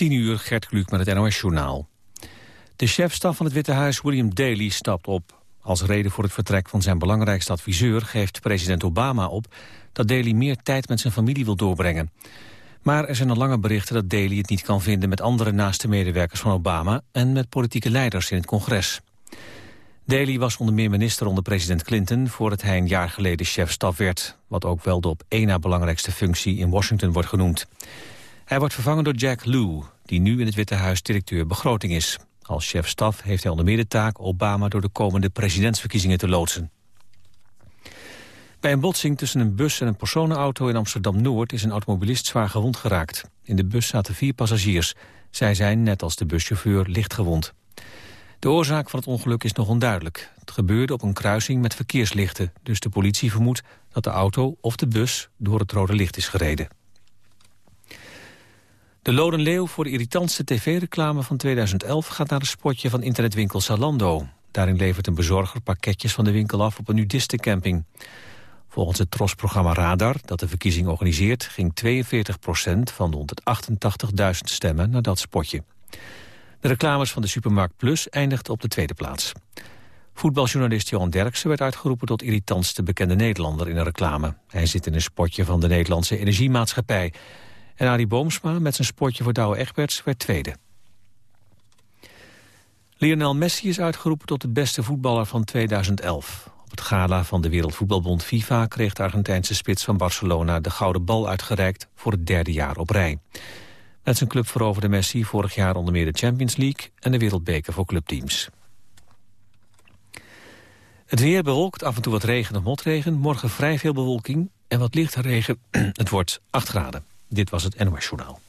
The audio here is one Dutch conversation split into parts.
10 uur, Gert Kluk met het NOS-journaal. De chefstaf van het Witte Huis, William Daley, stapt op. Als reden voor het vertrek van zijn belangrijkste adviseur... geeft president Obama op dat Daley meer tijd met zijn familie wil doorbrengen. Maar er zijn al lange berichten dat Daley het niet kan vinden... met andere naaste medewerkers van Obama... en met politieke leiders in het congres. Daley was onder meer minister onder president Clinton... voordat hij een jaar geleden chefstaf werd... wat ook wel de op één na belangrijkste functie in Washington wordt genoemd. Hij wordt vervangen door Jack Lew, die nu in het Witte Huis directeur begroting is. Als chef-staf heeft hij onder meer de taak Obama door de komende presidentsverkiezingen te loodsen. Bij een botsing tussen een bus en een personenauto in Amsterdam-Noord is een automobilist zwaar gewond geraakt. In de bus zaten vier passagiers. Zij zijn, net als de buschauffeur, licht gewond. De oorzaak van het ongeluk is nog onduidelijk. Het gebeurde op een kruising met verkeerslichten, dus de politie vermoedt dat de auto of de bus door het rode licht is gereden. De Loden Leeuw voor de irritantste tv-reclame van 2011 gaat naar een spotje van internetwinkel Zalando. Daarin levert een bezorger pakketjes van de winkel af op een nudistencamping. Volgens het TROS-programma Radar, dat de verkiezing organiseert... ging 42% van de 188.000 stemmen naar dat spotje. De reclames van de Supermarkt Plus eindigden op de tweede plaats. Voetbaljournalist Johan Derksen werd uitgeroepen tot irritantste bekende Nederlander in een reclame. Hij zit in een spotje van de Nederlandse Energiemaatschappij... En Arie Boomsma met zijn sportje voor Douwe Egberts werd tweede. Lionel Messi is uitgeroepen tot de beste voetballer van 2011. Op het gala van de Wereldvoetbalbond FIFA kreeg de Argentijnse spits van Barcelona de gouden bal uitgereikt voor het derde jaar op rij. Met zijn club veroverde Messi vorig jaar onder meer de Champions League en de Wereldbeker voor clubteams. Het weer bewolkt, af en toe wat regen of motregen. Morgen vrij veel bewolking en wat lichte regen. het wordt 8 graden. Dit was het NOS Journaal.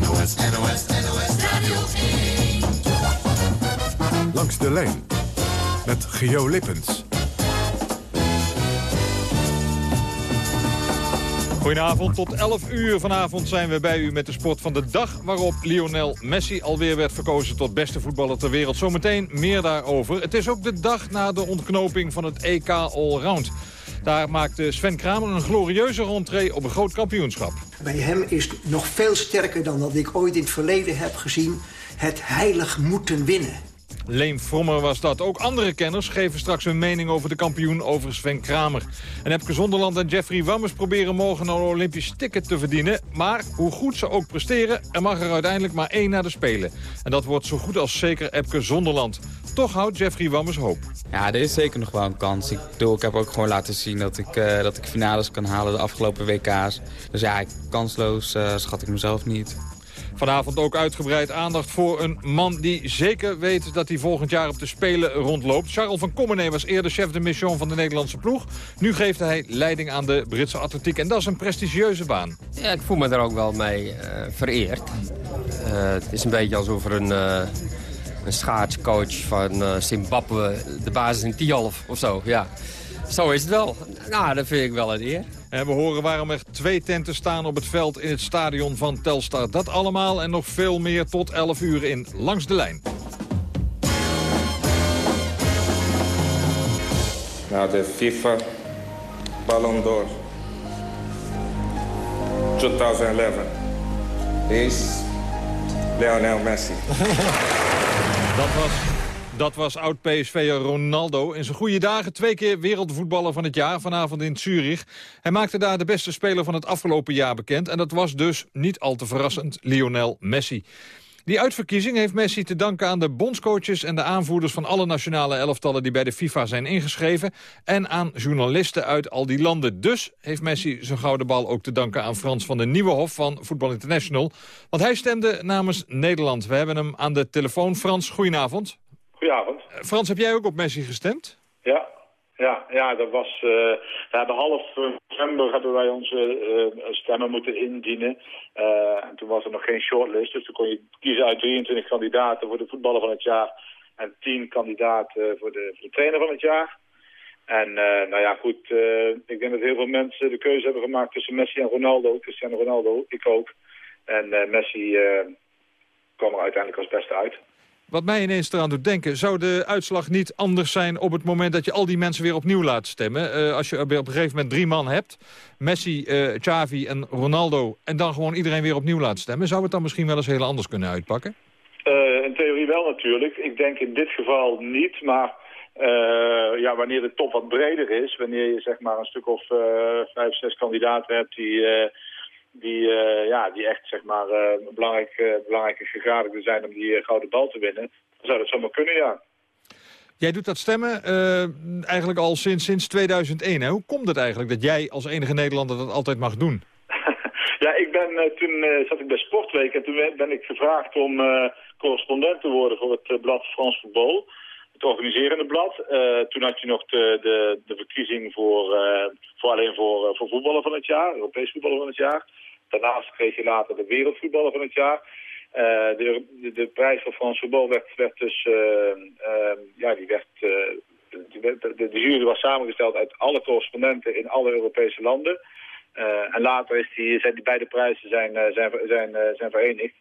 NOS, NOS, NOS Radio 1. Langs de lijn met Geo Lippens. Goedenavond, tot 11 uur vanavond zijn we bij u met de sport van de dag... waarop Lionel Messi alweer werd verkozen tot beste voetballer ter wereld. Zometeen meer daarover. Het is ook de dag na de ontknoping van het EK Allround. Daar maakte Sven Kramer een glorieuze rentree op een groot kampioenschap. Bij hem is nog veel sterker dan dat ik ooit in het verleden heb gezien... het heilig moeten winnen. Leen Frommer was dat. Ook andere kenners geven straks hun mening over de kampioen over Sven Kramer. En Epke Zonderland en Jeffrey Wammers proberen morgen een Olympisch ticket te verdienen. Maar hoe goed ze ook presteren, er mag er uiteindelijk maar één naar de Spelen. En dat wordt zo goed als zeker Epke Zonderland. Toch houdt Jeffrey Wammers hoop. Ja, er is zeker nog wel een kans. Ik, bedoel, ik heb ook gewoon laten zien dat ik, uh, dat ik finales kan halen de afgelopen WK's. Dus ja, kansloos uh, schat ik mezelf niet. Vanavond ook uitgebreid aandacht voor een man die zeker weet dat hij volgend jaar op de Spelen rondloopt. Charles van Commenee was eerder chef de mission van de Nederlandse ploeg. Nu geeft hij leiding aan de Britse atletiek en dat is een prestigieuze baan. Ja, ik voel me daar ook wel mee uh, vereerd. Uh, het is een beetje alsof er een, uh, een schaatscoach van Zimbabwe de basis in Tialf of zo. Ja, zo is het wel. Nou, dat vind ik wel een eer. En we horen waarom er twee tenten staan op het veld in het stadion van Telstar. Dat allemaal en nog veel meer tot 11 uur in Langs de Lijn. Nou, de FIFA Ballon d'Or 2011 is Lionel Messi. Dat was dat was oud-PSV'er Ronaldo. In zijn goede dagen twee keer wereldvoetballer van het jaar. Vanavond in Zurich. Hij maakte daar de beste speler van het afgelopen jaar bekend. En dat was dus, niet al te verrassend, Lionel Messi. Die uitverkiezing heeft Messi te danken aan de bondscoaches en de aanvoerders van alle nationale elftallen die bij de FIFA zijn ingeschreven en aan journalisten uit al die landen. Dus heeft Messi zijn gouden bal ook te danken aan Frans van den Nieuwenhof van Voetbal International. Want hij stemde namens Nederland. We hebben hem aan de telefoon. Frans, goedenavond. Goedenavond. Eh, Frans, heb jij ook op Messi gestemd? Ja, ja, ja dat was... Uh, ja, de half november hebben wij onze uh, stemmen moeten indienen. Uh, en toen was er nog geen shortlist, dus toen kon je kiezen uit 23 kandidaten voor de voetballer van het jaar... en 10 kandidaten voor de, voor de trainer van het jaar. En nou ja, goed, ik denk dat heel veel mensen de keuze hebben gemaakt tussen Messi en Ronaldo. Cristiano Ronaldo, ik ook. En Messi kwam er uiteindelijk als beste uit. Wat mij ineens eraan doet denken... zou de uitslag niet anders zijn op het moment dat je al die mensen weer opnieuw laat stemmen? Uh, als je op een gegeven moment drie man hebt, Messi, uh, Xavi en Ronaldo... en dan gewoon iedereen weer opnieuw laat stemmen... zou het dan misschien wel eens heel anders kunnen uitpakken? Uh, in theorie wel natuurlijk. Ik denk in dit geval niet, maar... ja, wanneer de top wat breder is, wanneer je zeg maar een stuk of vijf, zes kandidaten hebt die die, uh, ja, die echt zeg maar, uh, belangrijk, uh, belangrijke gegadigden zijn om die gouden bal te winnen. Dan zou dat zomaar kunnen, ja. Jij doet dat stemmen eigenlijk al sinds, sinds 2001. Hè? Hoe komt het eigenlijk dat jij als enige Nederlander dat altijd mag doen? ja, ik ben, toen zat ik bij Sportweek en toen ben ik gevraagd om correspondent te worden voor het blad Frans Voetbal. Het organiserende blad. toen had je nog de, de, de verkiezing voor, voor alleen voor, voor voetballen van het jaar, Europees voetballen van het jaar. Daarnaast kreeg je later de wereldvoetballer van het jaar. Uh, de, de, prijs voor Frans voetbal werd, werd dus, uh, uh, ja, werd, die werd de, de, jury was samengesteld uit alle correspondenten in alle Europese landen. en later is die, zijn die beide prijzen zijn, zijn, zijn, zijn verenigd.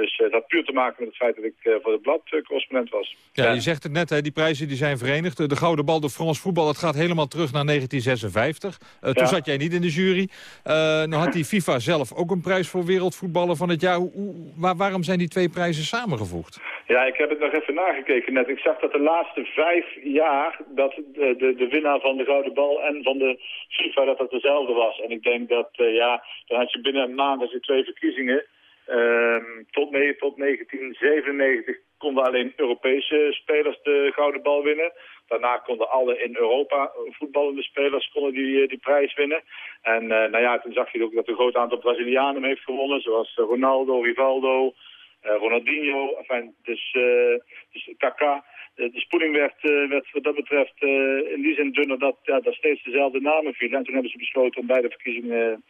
Dus uh, dat had puur te maken met het feit dat ik uh, voor het blad uh, correspondent was. Ja, je zegt het net, hè, die prijzen die zijn verenigd. De Gouden Bal door Frans Voetbal, dat gaat helemaal terug naar 1956. Ja. Toen zat jij niet in de jury. nou had die FIFA zelf ook een prijs voor wereldvoetballer van het jaar. Hoe, hoe, waar, waarom zijn die twee prijzen samengevoegd? Ja, ik heb het nog even nagekeken net. Ik zag dat de laatste vijf jaar dat de, de, de winnaar van de Gouden Bal en van de FIFA dat dat dezelfde was. En ik denk dat, ja, dan had je binnen een maand als je twee verkiezingen... Um, tot, tot 1997 konden alleen Europese spelers de gouden bal winnen. Daarna konden alle in Europa voetballende spelers konden die, die prijs winnen. En uh, nou ja, toen zag je ook dat een groot aantal Brazilianen heeft gewonnen. Zoals Ronaldo, Rivaldo, Ronaldinho, enfin, dus, uh, dus Kaká. De spoeling werd, werd wat dat betreft in die zin dunner dat, ja, dat steeds dezelfde namen vielen. En toen hebben ze besloten om bij de verkiezingen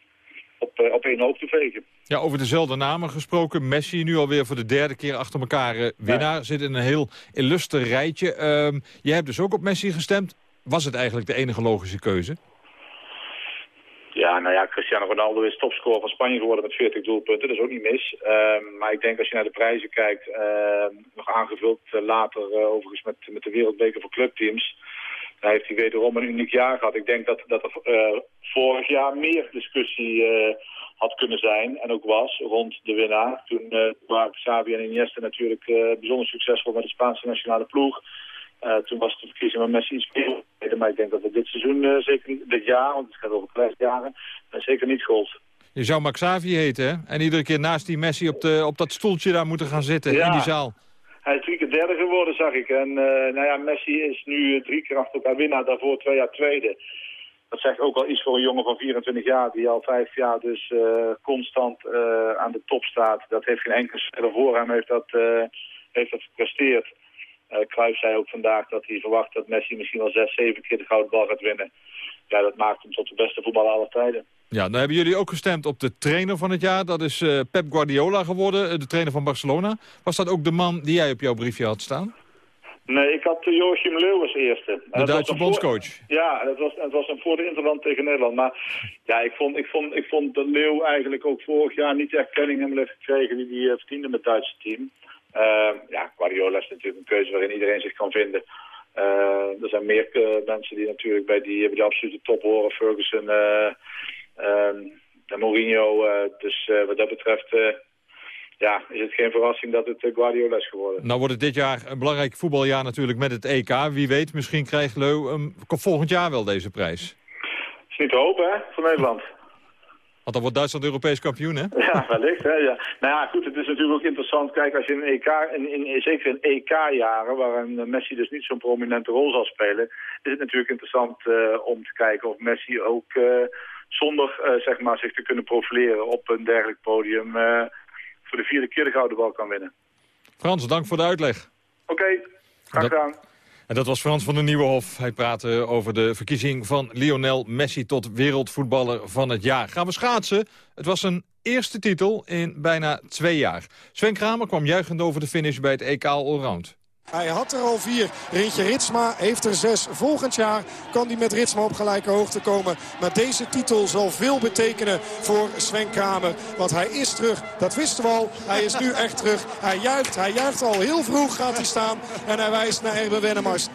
op, op één hoop te vegen. Ja, over dezelfde namen gesproken. Messi nu alweer voor de derde keer achter elkaar uh, winnaar. Ja. Zit in een heel illuster rijtje. Uh, jij hebt dus ook op Messi gestemd. Was het eigenlijk de enige logische keuze? Ja, nou ja, Cristiano Ronaldo is topscorer van Spanje geworden met 40 doelpunten. Dat is ook niet mis. Uh, maar ik denk als je naar de prijzen kijkt, nog aangevuld eh, later overigens met, met de wereldbeker voor clubteams... Dan heeft hij wederom een uniek jaar gehad. Ik denk dat, dat er vorig jaar meer discussie had kunnen zijn en ook was rond de winnaar. Toen uh, waren Xavi en Iniesta natuurlijk uh, bijzonder succesvol met de Spaanse nationale ploeg. Uh, toen was de verkiezing van Messi iets meer. Maar ik denk dat we dit seizoen, zeker niet, dit jaar, want het gaat over vijf jaren, zeker niet gold. Je zou Max Xavi heten, hè? En iedere keer naast die Messi op, de, op dat stoeltje daar moeten gaan zitten, ja. in die zaal. Hij is drie keer derde geworden, zag ik. En nou ja, Messi is nu drie keer achter elkaar winnaar, daarvoor twee jaar tweede dat zegt ook wel iets voor een jongen van 24 jaar die al vijf jaar dus uh, constant aan de top staat. Dat heeft geen enkele speler voor hem heeft dat, heeft dat gepresteerd. Cruijff zei ook vandaag dat hij verwacht dat Messi misschien wel zes, zeven keer de gouden bal gaat winnen. Ja, dat maakt hem tot de beste voetballer aller tijden. Ja, nou hebben jullie ook gestemd op de trainer van het jaar. Dat is Pep Guardiola geworden, de trainer van Barcelona. Was dat ook de man die jij op jouw briefje had staan? Nee, ik had Joachim Leeuw als eerste. De Duitse bondscoach. Ja, het was, het was een voor de Interland tegen Nederland. Maar ja, ik vond, ik vond, ik vond dat Leeuw eigenlijk ook vorig jaar niet de erkenning heeft gekregen die hij uh, verdiende met het Duitse team. Uh, ja, Guardiola is natuurlijk een keuze waarin iedereen zich kan vinden. Uh, er zijn meer mensen die natuurlijk bij die, bij die absolute top horen. Ferguson ehm, en Mourinho. dus wat dat betreft ja, is het geen verrassing dat het Guardiola is geworden. Nou wordt het dit jaar een belangrijk voetbaljaar natuurlijk met het EK. Wie weet, misschien krijgt Leu um, volgend jaar wel deze prijs. Is niet te hopen, hè, voor Nederland. Want dan wordt Duitsland Europees kampioen, hè? Ja, wellicht, hè, ja. Nou ja, goed, het is natuurlijk ook interessant. Kijk, als je in EK, in, in, zeker in EK-jaren, waarin Messi dus niet zo'n prominente rol zal spelen, is het natuurlijk interessant uh, om te kijken of Messi ook uh, zonder, uh, zeg maar, zich te kunnen profileren op een dergelijk podium voor de vierde keer de gouden bal kan winnen. Frans, dank voor de uitleg. Oké, okay, graag gedaan. En dat was Frans van der Nieuwenhof. Hij praatte over de verkiezing van Lionel Messi tot wereldvoetballer van het jaar. Gaan we schaatsen? Het was een eerste titel in bijna twee jaar. Sven Kramer kwam juichend over de finish bij het EK Allround. Hij had er al vier. Rintje Ritsma heeft er zes. Volgend jaar kan hij met Ritsma op gelijke hoogte komen. Maar deze titel zal veel betekenen voor Sven Kramer. Want hij is terug. Dat wisten we al. Hij is nu echt terug. Hij juicht. Hij juicht al heel vroeg gaat hij staan. En hij wijst naar Erben Wennemars. 13.45.07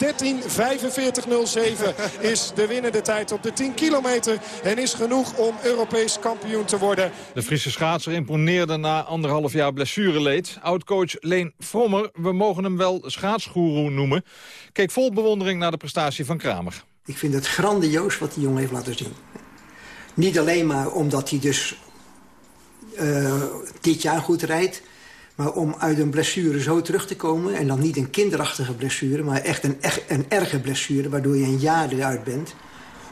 is de winnende tijd op de 10 kilometer. En is genoeg om Europees kampioen te worden. De Friese schaatser imponeerde na anderhalf jaar blessureleed. Oudcoach Leen Frommer, we mogen hem wel schaatsgoeroe noemen... keek vol bewondering naar de prestatie van Kramer. Ik vind het grandioos wat die jongen heeft laten zien. Niet alleen maar omdat hij dus uh, dit jaar goed rijdt... maar om uit een blessure zo terug te komen... en dan niet een kinderachtige blessure, maar echt een, een erge blessure... waardoor je een jaar eruit bent...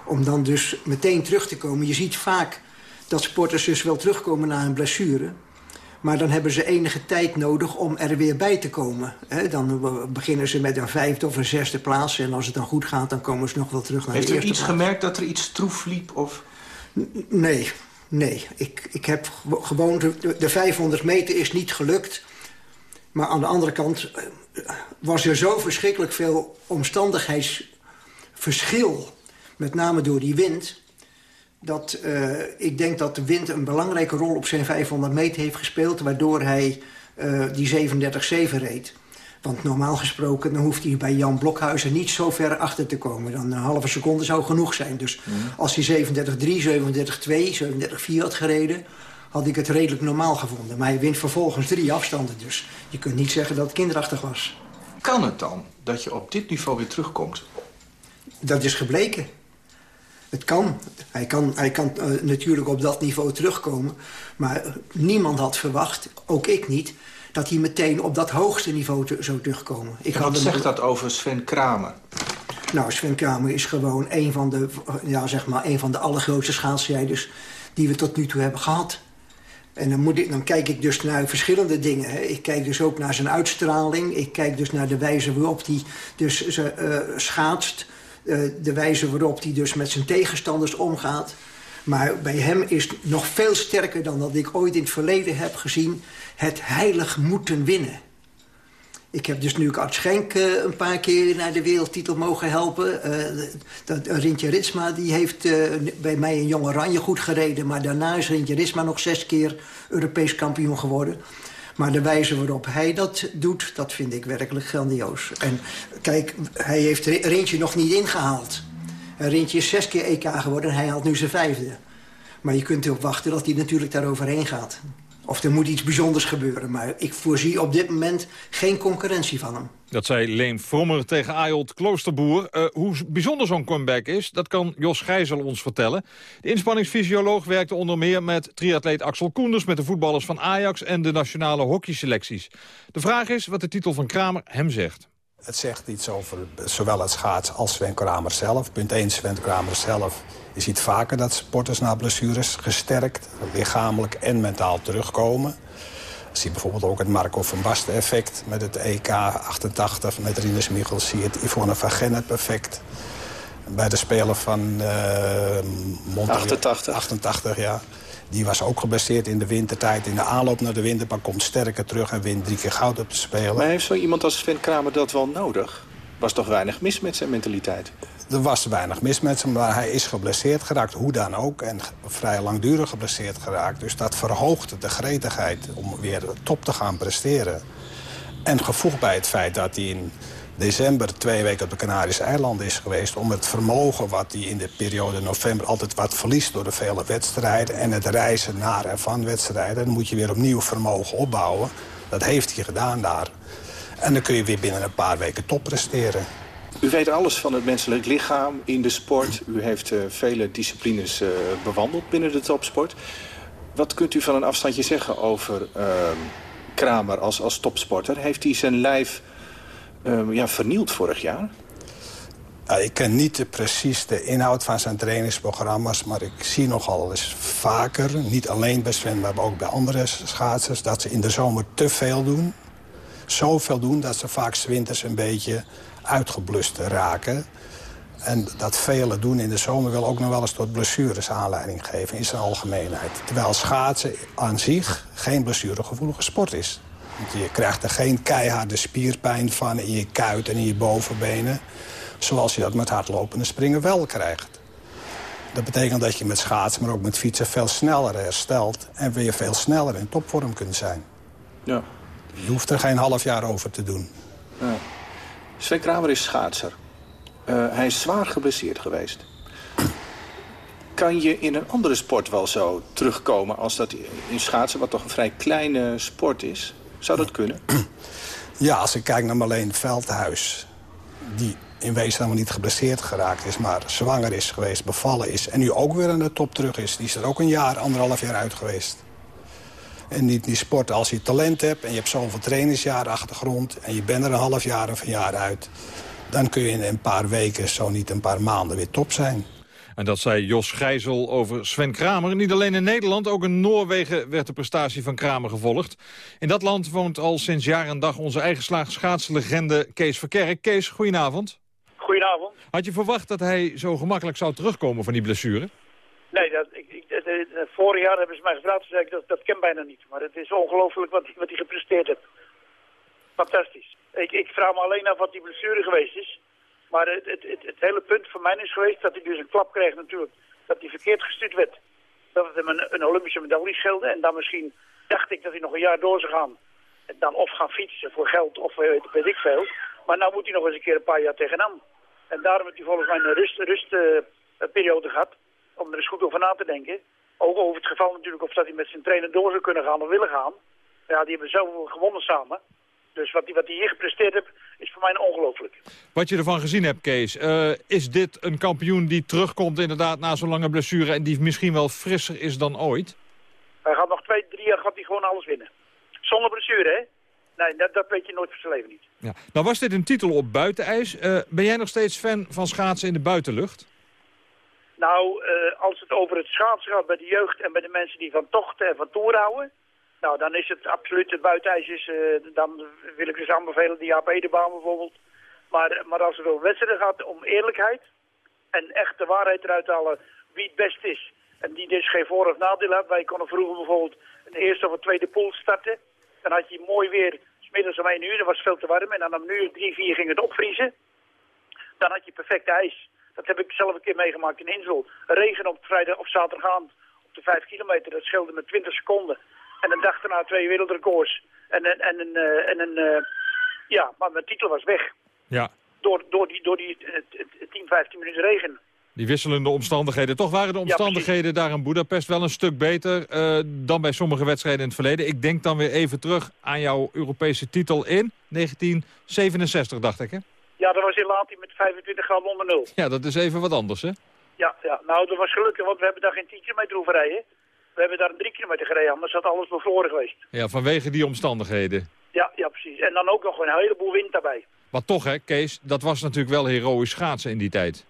om dan dus meteen terug te komen. Je ziet vaak dat sporters dus wel terugkomen na een blessure... Maar dan hebben ze enige tijd nodig om er weer bij te komen. dan beginnen ze met een vijfde of een zesde plaats. En als het dan goed gaat, dan komen ze nog wel terug naar Heeft de eerste Heeft u iets gemerkt dat er iets stroef liep? Of? Nee, nee. Ik, ik heb gewoon... De, de 500 meter is niet gelukt. Maar aan de andere kant eh, was er zo verschrikkelijk veel omstandigheidsverschil. Met name door die wind dat uh, ik denk dat de wind een belangrijke rol op zijn 500 meter heeft gespeeld... waardoor hij uh, die 37-7 reed. Want normaal gesproken dan hoeft hij bij Jan Blokhuizen niet zo ver achter te komen. Dan een halve seconde zou genoeg zijn. Dus mm. als hij 37-3, 37-2, 37-4 had gereden... had ik het redelijk normaal gevonden. Maar hij wint vervolgens drie afstanden. Dus je kunt niet zeggen dat het kinderachtig was. Kan het dan dat je op dit niveau weer terugkomt? Dat is gebleken. Het kan. Hij kan, hij kan uh, natuurlijk op dat niveau terugkomen. Maar niemand had verwacht, ook ik niet... dat hij meteen op dat hoogste niveau te, zou terugkomen. Ik en wat zegt dat over Sven Kramer? Nou, Sven Kramer is gewoon een van de, ja, zeg maar, een van de allergrootste schaatsrijders... die we tot nu toe hebben gehad. En dan, moet ik, dan kijk ik dus naar verschillende dingen. Hè. Ik kijk dus ook naar zijn uitstraling. Ik kijk dus naar de wijze waarop hij dus, uh, schaatst de wijze waarop hij dus met zijn tegenstanders omgaat. Maar bij hem is nog veel sterker dan dat ik ooit in het verleden heb gezien... het heilig moeten winnen. Ik heb dus nu Art Schenk uh, een paar keer naar de wereldtitel mogen helpen. Uh, dat, Rintje Ritsma die heeft bij mij een jonge Oranje goed gereden... maar daarna is Rintje Ritsma nog zes keer Europees kampioen geworden. Maar de wijze waarop hij dat doet, dat vind ik werkelijk grandioos. En kijk, hij heeft Rintje nog niet ingehaald. Rintje is zes keer EK geworden en hij haalt nu zijn vijfde. Maar je kunt erop wachten dat hij natuurlijk daaroverheen gaat. Of er moet iets bijzonders gebeuren. Maar ik voorzie op dit moment geen concurrentie van hem. Dat zei Leen Frommer tegen Ayolt Kloosterboer. Uh, hoe bijzonder zo'n comeback is, dat kan Jos Gijzel ons vertellen. De inspanningsfysioloog werkte onder meer met triatleet Axel Koenders... met de voetballers van Ajax en de nationale hockeyselecties. De vraag is wat de titel van Kramer hem zegt. Het zegt iets over zowel het schaats als Sven Kramer zelf. Punt 1, Sven Kramer zelf je ziet vaker dat sporters na blessures gesterkt, lichamelijk en mentaal terugkomen. Je ziet bijvoorbeeld ook het Marco van Basten effect met het EK 88 met Rinus Michels. Zie je het Yvonne van Gennep effect. Bij de speler van uh, Montreal, 88. 88, ja. Die was ook geblesseerd in de wintertijd, in de aanloop naar de winter... maar komt sterker terug en wint drie keer goud op te spelen. Maar heeft zo iemand als Sven Kramer dat wel nodig? Was toch weinig mis met zijn mentaliteit? Er was weinig mis met hem, maar hij is geblesseerd geraakt. Hoe dan ook. En vrij langdurig geblesseerd geraakt. Dus dat verhoogt de gretigheid om weer top te gaan presteren. En gevoegd bij het feit dat hij in december twee weken op de Canarische eilanden is geweest... om het vermogen wat hij in de periode november altijd wat verliest... door de vele wedstrijden en het reizen naar en van wedstrijden... dan moet je weer opnieuw vermogen opbouwen. Dat heeft hij gedaan daar. En dan kun je weer binnen een paar weken top presteren. U weet alles van het menselijk lichaam in de sport. U heeft uh, vele disciplines uh, bewandeld binnen de topsport. Wat kunt u van een afstandje zeggen over uh, Kramer als, als topsporter? Heeft hij zijn lijf ehm, ja, vernield vorig jaar? Ja, ik ken niet precies de inhoud van zijn trainingsprogramma's... maar ik zie nogal eens vaker, niet alleen bij Sven... maar ook bij andere schaatsers... dat ze in de zomer te veel doen. Zoveel doen dat ze vaak winters een beetje uitgeblust raken. En dat velen doen in de zomer wil ook nog wel eens tot blessures aanleiding geven in zijn algemeenheid. Terwijl schaatsen aan zich geen blessuregevoelige sport is. Je krijgt er geen keiharde spierpijn van in je kuit en in je bovenbenen. Zoals je dat met hardlopen en springen wel krijgt. Dat betekent dat je met schaatsen, maar ook met fietsen veel sneller herstelt. En weer veel sneller in topvorm kunt zijn. Ja. Je hoeft er geen half jaar over te doen. Ja. Sven Kramer is schaatser. Uh, hij is zwaar geblesseerd geweest. Kan je in een andere sport wel zo terugkomen als dat in schaatsen... wat toch een vrij kleine sport is? Zou dat kunnen? Ja, als ik kijk naar Marleen Veldhuis... die in wezen helemaal niet geblesseerd geraakt is... maar zwanger is geweest, bevallen is... en nu ook weer aan de top terug is. Die is er ook een jaar, anderhalf jaar uit geweest. En niet die sport, als je talent hebt... en je hebt zoveel trainingsjaar achtergrond... en je bent er een half jaar of een jaar uit... dan kun je in een paar weken, zo niet een paar maanden, weer top zijn. En dat zei Jos Gijzel over Sven Kramer. Niet alleen in Nederland, ook in Noorwegen werd de prestatie van Kramer gevolgd. In dat land woont al sinds jaar en dag onze eigen schaatslegende Kees Verkerk. Kees, goedenavond. Goedenavond. Had je verwacht dat hij zo gemakkelijk zou terugkomen van die blessure? Nee, dat, ik, ik, vorig jaar hebben ze mij gevraagd. Zei ik, dat, dat ken bijna niet. Maar het is ongelooflijk wat, wat hij gepresteerd heeft. Fantastisch. Ik, ik vraag me alleen af wat die blessure geweest is. Maar het, het, het, hele punt voor mij is geweest dat hij dus een klap kreeg natuurlijk. Dat hij verkeerd gestuurd werd. Dat het hem een, een Olympische medaille scheelde. En dan misschien dacht ik dat hij nog een jaar door zou gaan. En dan of gaan fietsen voor geld of weet, weet ik veel. Maar nou moet hij nog eens een keer een paar jaar tegenaan. En daarom heeft hij volgens mij een rustperiode rust, gehad. Om er eens goed over na te denken. Ook over het geval natuurlijk of dat hij met zijn trainer door zou kunnen gaan of willen gaan. Ja, die hebben zoveel gewonnen samen. Dus wat hij wat hier gepresteerd heeft, is voor mij ongelooflijk. Wat je ervan gezien hebt, Kees. Uh, is dit een kampioen die terugkomt inderdaad na zo'n lange blessure... en die misschien wel frisser is dan ooit? Hij gaat nog twee, drie jaar gaat hij gewoon alles winnen. Zonder blessure, hè? Nee, dat, dat weet je nooit voor zijn leven niet. Ja. Nou was dit een titel op buitenijs. Uh, ben jij nog steeds fan van schaatsen in de buitenlucht? Nou, uh, als het over het schaatsen gaat bij de jeugd en bij de mensen die van tochten en van toer houden... Nou, dan is het absoluut het buitenijs. Uh, dan wil ik dus aanbevelen, die Jaap Edebaan bijvoorbeeld. Maar, maar als het over wedstrijden gaat, om eerlijkheid... en echt de waarheid eruit halen wie het best is... en die dus geen voor- of nadeel hebben. Wij konden vroeger bijvoorbeeld een eerste of een tweede pool starten. Dan had je mooi weer, smiddags om 1 uur, dat was veel te warm. En dan om nu 3, 4 ging het opvriezen. Dan had je perfect ijs. Dat heb ik zelf een keer meegemaakt in Insel. Regen op vrijdag of zaterdagavond op de 5 kilometer. Dat scheelde met 20 seconden. En een dag daarna twee wereldrecords. En, en, en, een, uh, en een uh, ja, maar mijn titel was weg. Ja. Door, door die, door die uh, 10, 15 minuten regen. Die wisselende omstandigheden. Toch waren de omstandigheden ja, daar in Budapest wel een stuk beter uh, dan bij sommige wedstrijden in het verleden. Ik denk dan weer even terug aan jouw Europese titel in 1967, dacht ik, hè? Ja, dat was in Lati met 25 graden onder nul. Ja, dat is even wat anders, hè? Ja, ja, nou, dat was gelukkig, want we hebben daar geen 10 kilometer hoeven rijden. We hebben daar een drie kilometer gereden, anders had alles bevroren geweest. Ja, vanwege die omstandigheden. Ja, ja, precies. En dan ook nog een heleboel wind daarbij. Maar toch, hè, Kees, dat was natuurlijk wel heroïsch schaatsen in die tijd.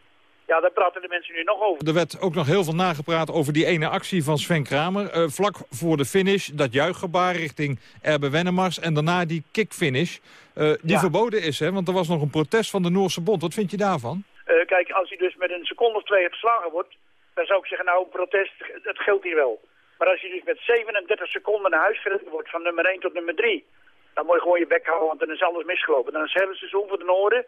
Ja, daar praten de mensen nu nog over. Er werd ook nog heel veel nagepraat over die ene actie van Sven Kramer. Uh, vlak voor de finish, dat juichgebaar richting Erbe Wennemars. En daarna die kickfinish, uh, die ja. verboden is, hè? Want er was nog een protest van de Noorse Bond. Wat vind je daarvan? Uh, kijk, als hij dus met een seconde of twee geslagen wordt... dan zou ik zeggen, nou, protest, dat geldt hier wel. Maar als je dus met 37 seconden naar huis gereden wordt van nummer 1 tot nummer 3... dan moet je gewoon je bek houden, want dan is alles misgelopen. Dan is het hele seizoen voor de Noorden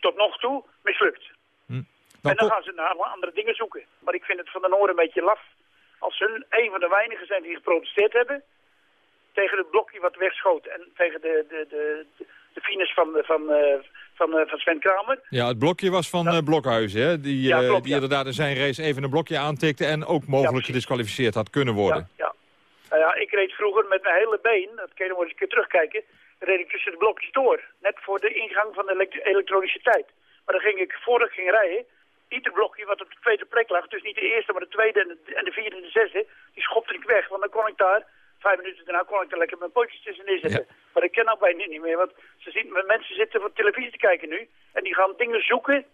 tot nog toe mislukt. Hm. en dan gaan ze naar andere dingen zoeken. Maar ik vind het van de Noorden een beetje laf. Als ze een van de weinigen zijn die geprotesteerd hebben... tegen het blokje wat wegschoot en tegen de, de, de, de finish van, van, uh, van, uh, van Sven Kramer. Ja, het blokje was van Blokhuizen, hè? Die, ja, klopt, die ja. inderdaad in zijn race even een blokje aantikte... en ook mogelijk gedisqualificeerd had kunnen worden. Ja, ja. Nou ja, ik reed vroeger met mijn hele been, dat kun je nog eens een keer terugkijken... reed ik tussen de blokjes door, net voor de ingang van de elekt elektroniciteit. Maar dan ging ik, voordat ik ging rijden, ieder blokje wat op de tweede plek lag... dus niet de eerste, maar de tweede en de, en de vierde en de zesde... die schopte ik weg, want dan kon ik daar... Vijf minuten daarna kon ik er lekker mijn potjes tussen neerzetten. Ja. Maar ik ken dat bijna niet meer, want ze zien, mensen zitten voor televisie te kijken nu... en die gaan dingen zoeken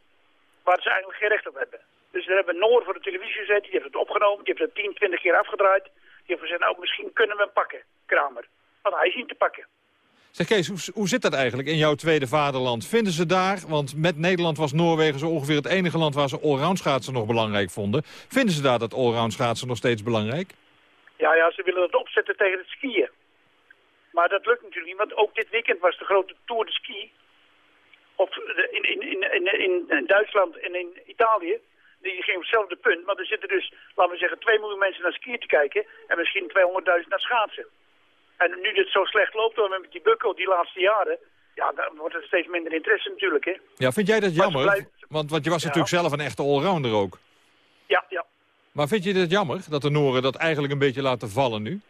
waar ze eigenlijk geen recht op hebben. Dus we hebben Noor voor de televisie gezet, die heeft het opgenomen, die heeft het 10, 20 keer afgedraaid. Die heeft gezegd, nou misschien kunnen we hem pakken, Kramer. Want hij is niet te pakken. Zeg Kees, hoe, hoe zit dat eigenlijk in jouw tweede vaderland? Vinden ze daar, want met Nederland was Noorwegen zo ongeveer het enige land... waar ze allround schaatsen nog belangrijk vonden. Vinden ze daar dat allround schaatsen nog steeds belangrijk? Ja, ja, ze willen het opzetten tegen het skiën. Maar dat lukt natuurlijk niet, want ook dit weekend was de grote Tour de Ski. Op de, in, in, in, in, in Duitsland en in Italië. Die ging op hetzelfde punt, maar er zitten dus, laten we zeggen, 2 miljoen mensen naar skiën te kijken. En misschien 200.000 naar schaatsen. En nu dit zo slecht loopt door met die bukkel die laatste jaren, ja, dan wordt er steeds minder interesse natuurlijk, hè. Ja, vind jij dat jammer? Want, want je was Ja. natuurlijk zelf een echte allrounder ook. Ja, ja. Maar vind je dat jammer, dat de Noren dat eigenlijk een beetje laten vallen nu?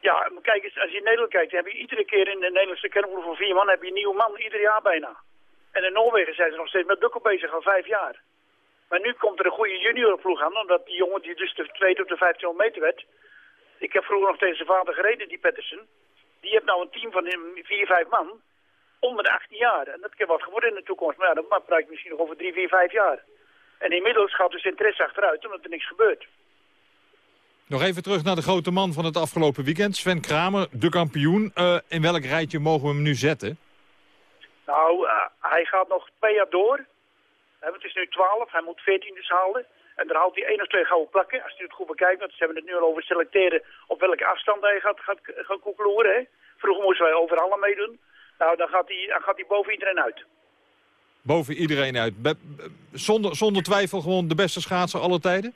Ja, maar kijk eens, als je in Nederland kijkt, heb je iedere keer in de Nederlandse kernploeg van vier man, heb je een nieuwe man, ieder jaar bijna. En in Noorwegen zijn ze nog steeds met bukkel bezig, al vijf jaar. Maar nu komt er een goede juniorploeg aan, omdat die jongen die dus de tweede op de 1500 meter werd. Ik heb vroeger nog tegen zijn vader gereden, die Pettersen. Die heeft nou een team van vier, vijf man, onder de 18 jaar. En dat kan wat geworden in de toekomst, maar ja, dat praat misschien nog over drie, vier, vijf jaar. En inmiddels gaat dus interesse achteruit, omdat er niks gebeurt. Nog even terug naar de grote man van het afgelopen weekend. Sven Kramer, de kampioen. Eh, in welk rijtje mogen we hem nu zetten? Nou, eh, hij gaat nog twee jaar door. Het is nu 12, hij moet 14 dus halen. En daar haalt hij één of twee gouden plakken. Als je het goed bekijkt, want ze hebben het nu al over selecteren op welke afstand hij gaat, gaat, gaat koekeloeren. Hè? Vroeger moesten wij overal aan meedoen. Nou, dan gaat hij, dan gaat hij boven iedereen uit. Boven iedereen uit. Zonder, zonder twijfel gewoon de beste schaatser aller tijden?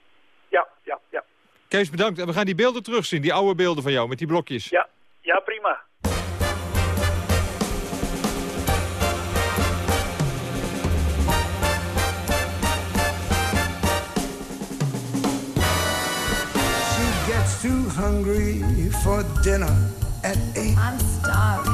Ja, ja, ja. Kees, bedankt. En we gaan die beelden terugzien. Die oude beelden van jou met die blokjes. Ja, ja prima. She gets too hungry for dinner at eight. I'm starving.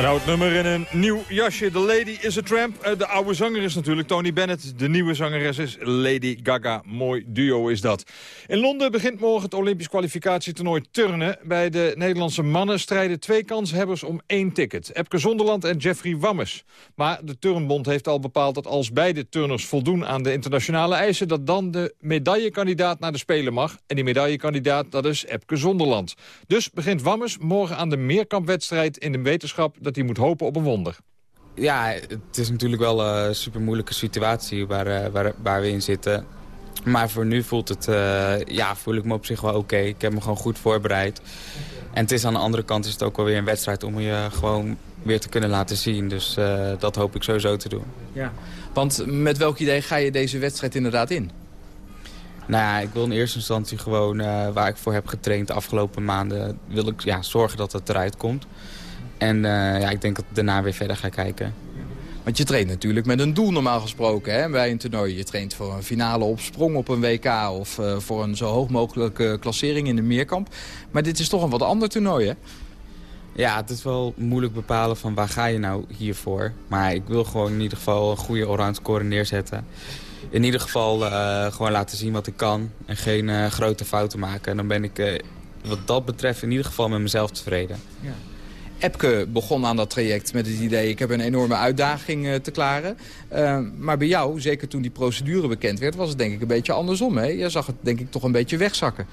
Een oud nummer in een nieuw jasje. The Lady is a Tramp. Eh, De oude zanger is natuurlijk Tony Bennett. De nieuwe zangeres is Lady Gaga. Mooi duo is dat. In Londen begint morgen het Olympisch kwalificatietoernooi turnen. Bij de Nederlandse mannen strijden twee kanshebbers om één ticket. Epke Zonderland en Jeffrey Wammes. Maar de Turnbond heeft al bepaald dat als beide turners voldoen aan de internationale eisen... dat dan de medaillekandidaat naar de Spelen mag. En die medaillekandidaat, dat is Epke Zonderland. Dus begint Wammes morgen aan de meerkampwedstrijd in de wetenschap... dat hij moet hopen op een wonder. Ja, het is natuurlijk wel een super moeilijke situatie waar, eh, waar, waar we in zitten. Maar voor nu voelt het, eh, ja, voel ik me op zich wel oké. Ik heb me gewoon goed voorbereid. En het is aan de andere kant is het ook wel weer een wedstrijd om je gewoon weer te kunnen laten zien. Dus eh, dat hoop ik sowieso te doen. Ja. Want met welk idee ga je deze wedstrijd inderdaad in? Nou ja, ik wil in eerste instantie gewoon eh, waar ik voor heb getraind de afgelopen maanden... wil ik ja, zorgen dat het eruit komt. En eh, ja, ik denk dat ik daarna weer verder ga kijken. Want je traint natuurlijk met een doel normaal gesproken hè, bij een toernooi. Je traint voor een finale op sprong op een WK of eh, voor een zo hoog mogelijke klassering in de meerkamp. Maar dit is toch een wat ander toernooi hè? Ja, het is wel moeilijk bepalen van waar ga je nou hiervoor. Maar ik wil gewoon in ieder geval een goede allround score neerzetten. In ieder geval eh, gewoon laten zien wat ik kan en geen grote fouten maken. En dan ben ik wat dat betreft in ieder geval met mezelf tevreden. Ja. Epke begon aan dat traject met het idee... ik heb een enorme uitdaging eh, te klaren. Uh, maar bij jou, zeker toen die procedure bekend werd... was het denk ik een beetje andersom. Hè? Je zag het denk ik toch een beetje wegzakken.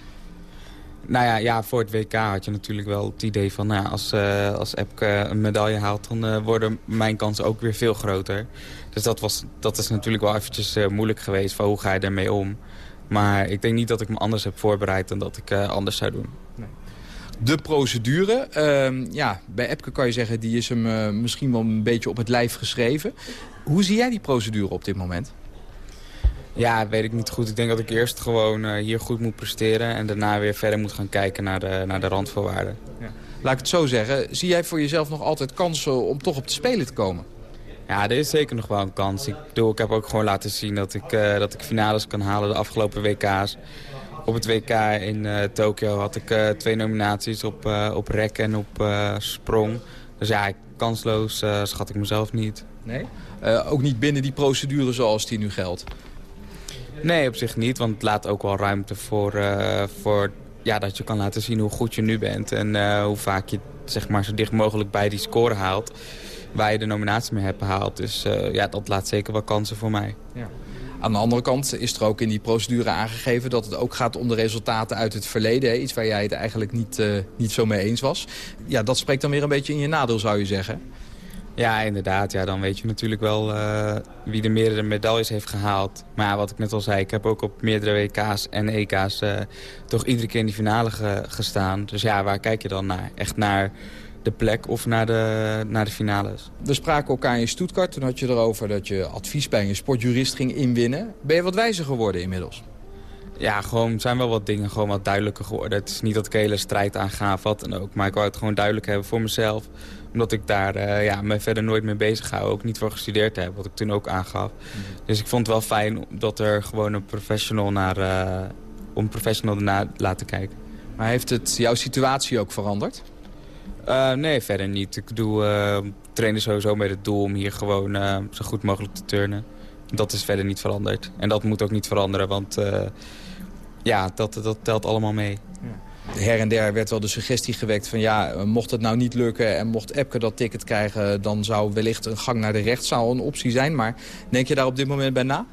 Nou ja, ja, voor het WK had je natuurlijk wel het idee van... Nou, als, uh, als Epke een medaille haalt, dan uh, worden mijn kansen ook weer veel groter. Dus dat, was, dat is natuurlijk wel eventjes uh, moeilijk geweest. Van hoe ga je daarmee om? Maar ik denk niet dat ik me anders heb voorbereid dan dat ik anders zou doen. Nee. De procedure, uh, ja, bij Epke kan je zeggen... die is hem uh, misschien wel een beetje op het lijf geschreven. Hoe zie jij die procedure op dit moment? Ja, weet ik niet goed. Ik denk dat ik eerst gewoon uh, hier goed moet presteren... en daarna weer verder moet gaan kijken naar de, naar de randvoorwaarden. Ja. Laat ik het zo zeggen. Zie jij voor jezelf nog altijd kansen om toch op de Spelen te komen? Ja, er is zeker nog wel een kans. Ik, bedoel, ik heb ook gewoon laten zien dat ik, uh, dat ik finales kan halen de afgelopen WK's. Op het WK in uh, Tokio had ik uh, twee nominaties op, uh, op rek en op sprong. Dus ja, kansloos schat ik mezelf niet. Nee? ook niet binnen die procedure zoals die nu geldt? Nee, op zich niet. Want het laat ook wel ruimte voor, voor ja, dat je kan laten zien hoe goed je nu bent. En hoe vaak je zeg maar, zo dicht mogelijk bij die score haalt. Waar je de nominatie mee hebt behaald. Dus ja, dat laat zeker wel kansen voor mij. Ja. Aan de andere kant is er ook in die procedure aangegeven... dat het ook gaat om de resultaten uit het verleden. Iets waar jij het eigenlijk niet, uh, niet zo mee eens was. Ja, dat spreekt dan weer een beetje in je nadeel, zou je zeggen. Ja, inderdaad. Ja, dan weet je natuurlijk wel uh, wie de meerdere medailles heeft gehaald. Maar ja, wat ik net al zei, ik heb ook op meerdere WK's en EK's... Uh, toch iedere keer in die finale ge gestaan. Dus ja, waar kijk je dan naar? Echt naar de plek of naar de, naar de finales. We spraken elkaar in Stuttgart. Toen had je erover dat je advies bij een sportjurist ging inwinnen. Ben je wat wijzer geworden inmiddels? Ja, gewoon zijn wel wat dingen gewoon wat duidelijker geworden. Het is niet dat ik een hele strijd aanga, wat dan ook. Maar ik wou het gewoon duidelijk hebben voor mezelf. Omdat ik daar uh, ja, me verder nooit mee bezig hou. Ook niet voor gestudeerd heb, wat ik toen ook aangaf. Mm -hmm. Dus ik vond het wel fijn dat er gewoon een professional naar... Uh, om een professional ernaar laten kijken. Maar heeft het jouw situatie ook veranderd? Uh, nee, verder niet. Ik doe uh, trainen sowieso met het doel om hier gewoon uh, zo goed mogelijk te turnen. Dat is verder niet veranderd. En dat moet ook niet veranderen, want ja, dat, dat telt allemaal mee. Ja. Her en der werd wel de suggestie gewekt van ja, mocht het nou niet lukken en mocht Epke dat ticket krijgen... dan zou wellicht een gang naar de rechtszaal een optie zijn. Maar denk je daar op dit moment bij na?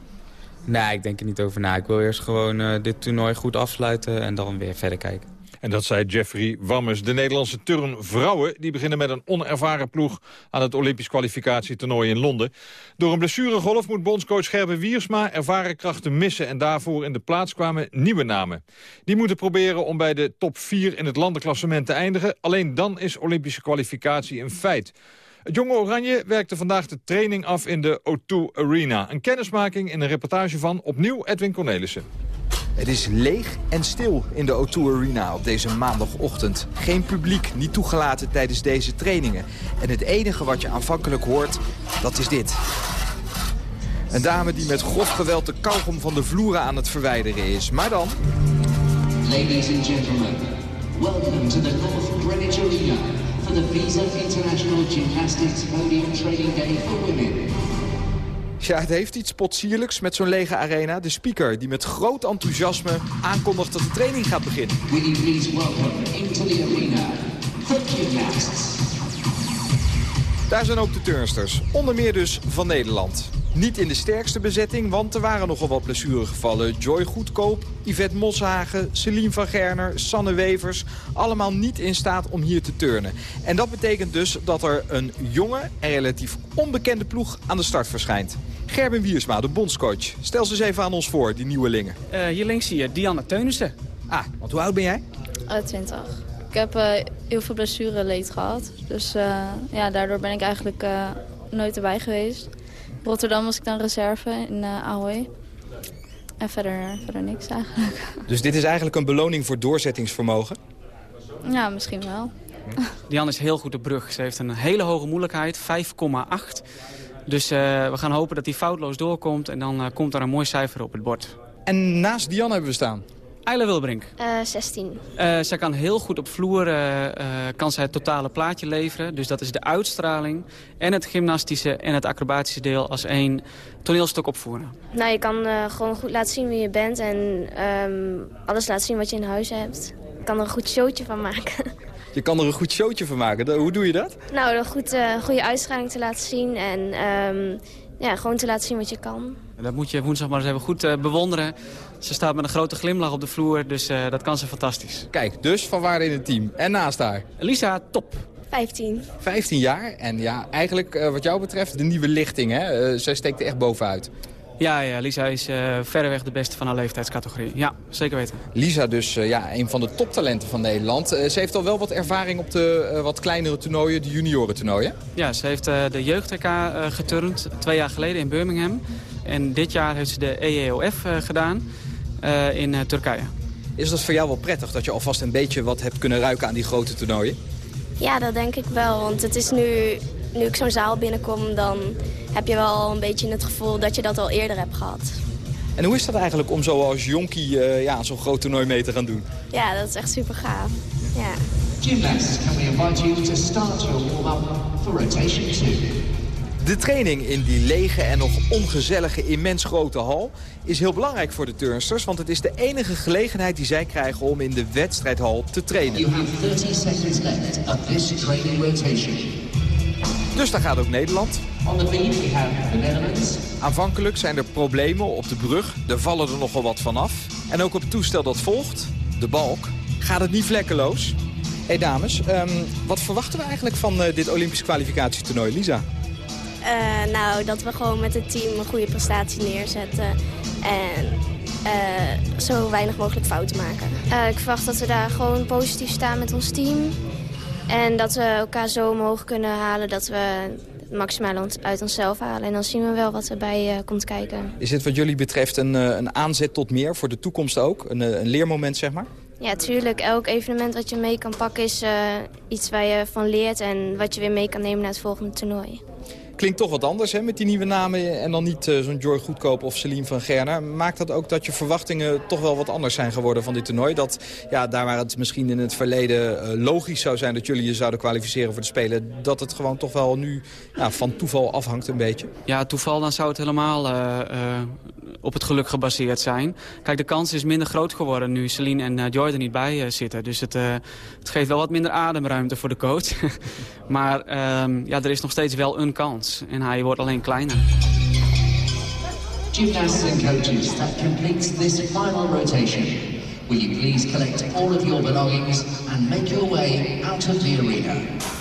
Nee, ik denk er niet over na. Ik wil eerst gewoon dit toernooi goed afsluiten en dan weer verder kijken. En dat zei Jeffrey Wammes. De Nederlandse turnvrouwen die beginnen met een onervaren ploeg... aan het Olympisch kwalificatietoernooi in Londen. Door een blessuregolf moet bondscoach Gerben Wiersma ervaren krachten missen... en daarvoor in de plaats kwamen nieuwe namen. Die moeten proberen om bij de top 4 in het landenklassement te eindigen. Alleen dan is Olympische kwalificatie een feit. Het jonge Oranje werkte vandaag de training af in de O2 Arena. Een kennismaking in een reportage van opnieuw Edwin Cornelissen. Het is leeg en stil in de O2 Arena op deze maandagochtend. Geen publiek, niet toegelaten tijdens deze trainingen. En het enige wat je aanvankelijk hoort, dat is dit. Een dame die met grof geweld de kauwgom van de vloeren aan het verwijderen is. Maar dan... Ladies and gentlemen, welcome to the North Greenwich Arena... for the Visa International Gymnastics Podium Training Day for Women. Ja, het heeft iets potsierlijks met zo'n lege arena. De speaker die met groot enthousiasme aankondigt dat de training gaat beginnen. Will you please welcome into the arena. Daar zijn ook de turnsters, onder meer dus van Nederland. Niet in de sterkste bezetting, want er waren nogal wat blessuregevallen. Joy Goedkoop, Yvette Moshagen, Celine van Gerner, Sanne Wevers... allemaal niet in staat om hier te turnen. En dat betekent dus dat er een jonge en relatief onbekende ploeg aan de start verschijnt. Gerben Wiersma, de bondscoach. Stel ze eens even aan ons voor, die nieuwelingen. Uh, hier links zie je Diana Teunissen. Ah, want hoe oud ben jij? Uh, 20. Ik heb uh, heel veel blessureleed gehad. Dus ja, daardoor ben ik eigenlijk nooit erbij geweest. Rotterdam was ik dan reserve in uh, Ahoy. En verder, verder niks eigenlijk. Dus dit is eigenlijk een beloning voor doorzettingsvermogen? Ja, misschien wel. Diane is heel goed op brug. Ze heeft een hele hoge moeilijkheid, 5,8. Dus eh, we gaan hopen dat hij foutloos doorkomt en dan eh, komt er een mooi cijfer op het bord. En naast Diane hebben we staan. Eile Wilbrink. Uh, 16. Uh, zij kan heel goed op vloer, uh, kan zij het totale plaatje leveren. Dus dat is de uitstraling en het gymnastische en het acrobatische deel als één toneelstuk opvoeren. Nou, je kan gewoon goed laten zien wie je bent en um, alles laten zien wat je in huis hebt. Je kan er een goed showtje van maken. Je kan er een goed showtje van maken. Hoe doe je dat? Nou, een goed, goede uitstraling te laten zien en um, ja, gewoon te laten zien wat je kan. Dat moet je woensdag maar eens even goed uh, bewonderen. Ze staat met een grote glimlach op de vloer, dus uh, dat kan ze fantastisch. Kijk, dus van waarde in het team. En naast haar? Lisa, top. 15. 15 jaar. En ja, eigenlijk uh, wat jou betreft de nieuwe lichting, hè? zij steekt er echt bovenuit. Ja, ja, Lisa is uh, verreweg de beste van haar leeftijdscategorie. Ja, zeker weten. Lisa dus uh, ja, een van de toptalenten van Nederland. Uh, ze heeft al wel wat ervaring op de wat kleinere toernooien, de juniorentoernooien. Ja, ze heeft de jeugd-EK geturnd twee jaar geleden in Birmingham. En dit jaar heeft ze de EEOF gedaan in Turkije. Is dat voor jou wel prettig dat je alvast een beetje wat hebt kunnen ruiken aan die grote toernooien? Ja, dat denk ik wel. Want het is nu, nu ik zo'n zaal binnenkom, dan heb je wel een beetje het gevoel dat je dat al eerder hebt gehad. En hoe is dat eigenlijk om zo als jonkie uh, ja, zo'n groot toernooi mee te gaan doen? Ja, dat is echt super gaaf. Ja. Gymnasts, can we invite you to start your warm-up for rotation 2. De training in die lege en nog ongezellige immens grote hal is heel belangrijk voor de turnsters, want het is de enige gelegenheid die zij krijgen om in de wedstrijdhal te trainen. You have 30 seconds left of this training rotation. Dus daar gaat ook Nederland. On the beat we have the Netherlands. Aanvankelijk zijn er problemen op de brug. Er vallen er nogal wat vanaf. En ook op het toestel dat volgt, de balk, gaat het niet vlekkeloos. Hé hey dames, um, wat verwachten we eigenlijk van uh, dit Olympisch kwalificatietoernooi, Lisa? Uh, nou, dat we gewoon met het team een goede prestatie neerzetten. En uh, zo weinig mogelijk fouten maken. Uh, ik verwacht dat we daar gewoon positief staan met ons team. En dat we elkaar zo omhoog kunnen halen dat we het maximaal uit onszelf halen. En dan zien we wel wat erbij komt kijken. Is dit wat jullie betreft een, een aanzet tot meer voor de toekomst ook? Een, een leermoment, zeg maar? Ja, tuurlijk. Elk evenement wat je mee kan pakken is iets waar je van leert... en wat je weer mee kan nemen naar het volgende toernooi. Klinkt toch wat anders hè, met die nieuwe namen en dan niet uh, zo'n Joy Goedkoop of Celine van Gerner. Maakt dat ook dat je verwachtingen toch wel wat anders zijn geworden van dit toernooi? Dat ja, daar waar het misschien in het verleden uh, logisch zou zijn dat jullie je zouden kwalificeren voor de Spelen... dat het gewoon toch wel nu ja, van toeval afhangt een beetje? Ja, toeval dan zou het helemaal uh, op het geluk gebaseerd zijn. Kijk, de kans is minder groot geworden nu Celine en Joy er niet bij zitten. Dus het, het geeft wel wat minder ademruimte voor de coach. maar ehm, ja, er is nog steeds wel een kans. En hij wordt alleen kleiner. Gymnasts and coaches, that completes this final rotation. Will you please collect all of your belongings and make your way out of the arena?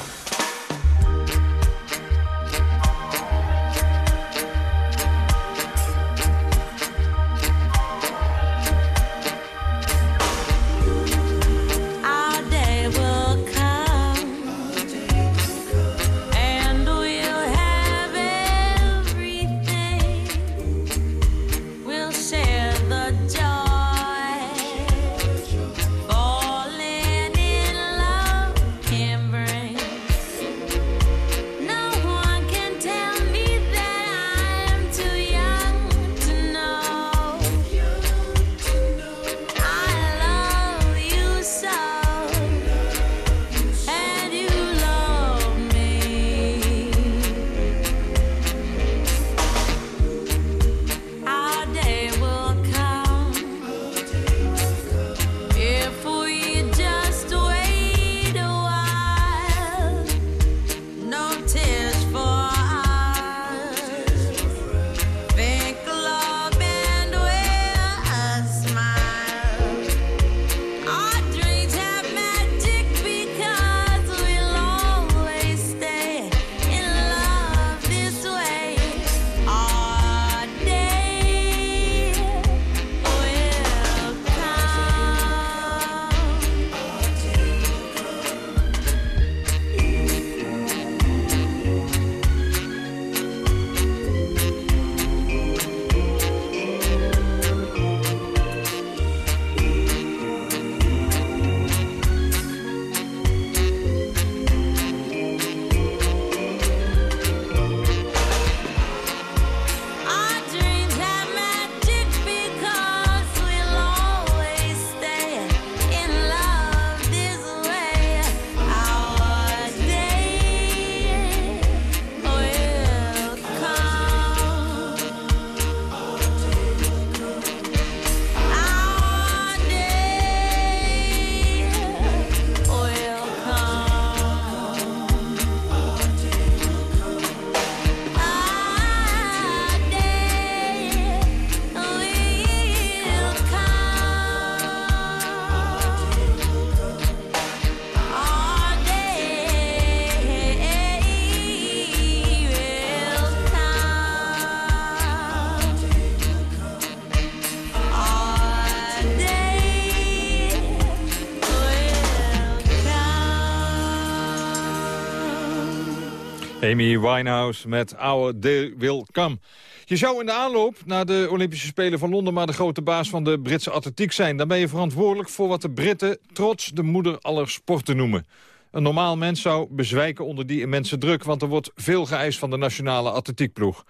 Amy Winehouse met Our Day Will Come. Je zou in de aanloop naar de Olympische Spelen van Londen... maar de grote baas van de Britse atletiek zijn. Dan ben je verantwoordelijk voor wat de Britten trots de moeder aller sporten noemen. Een normaal mens zou bezwijken onder die immense druk... want er wordt veel geëist van de nationale atletiekploeg.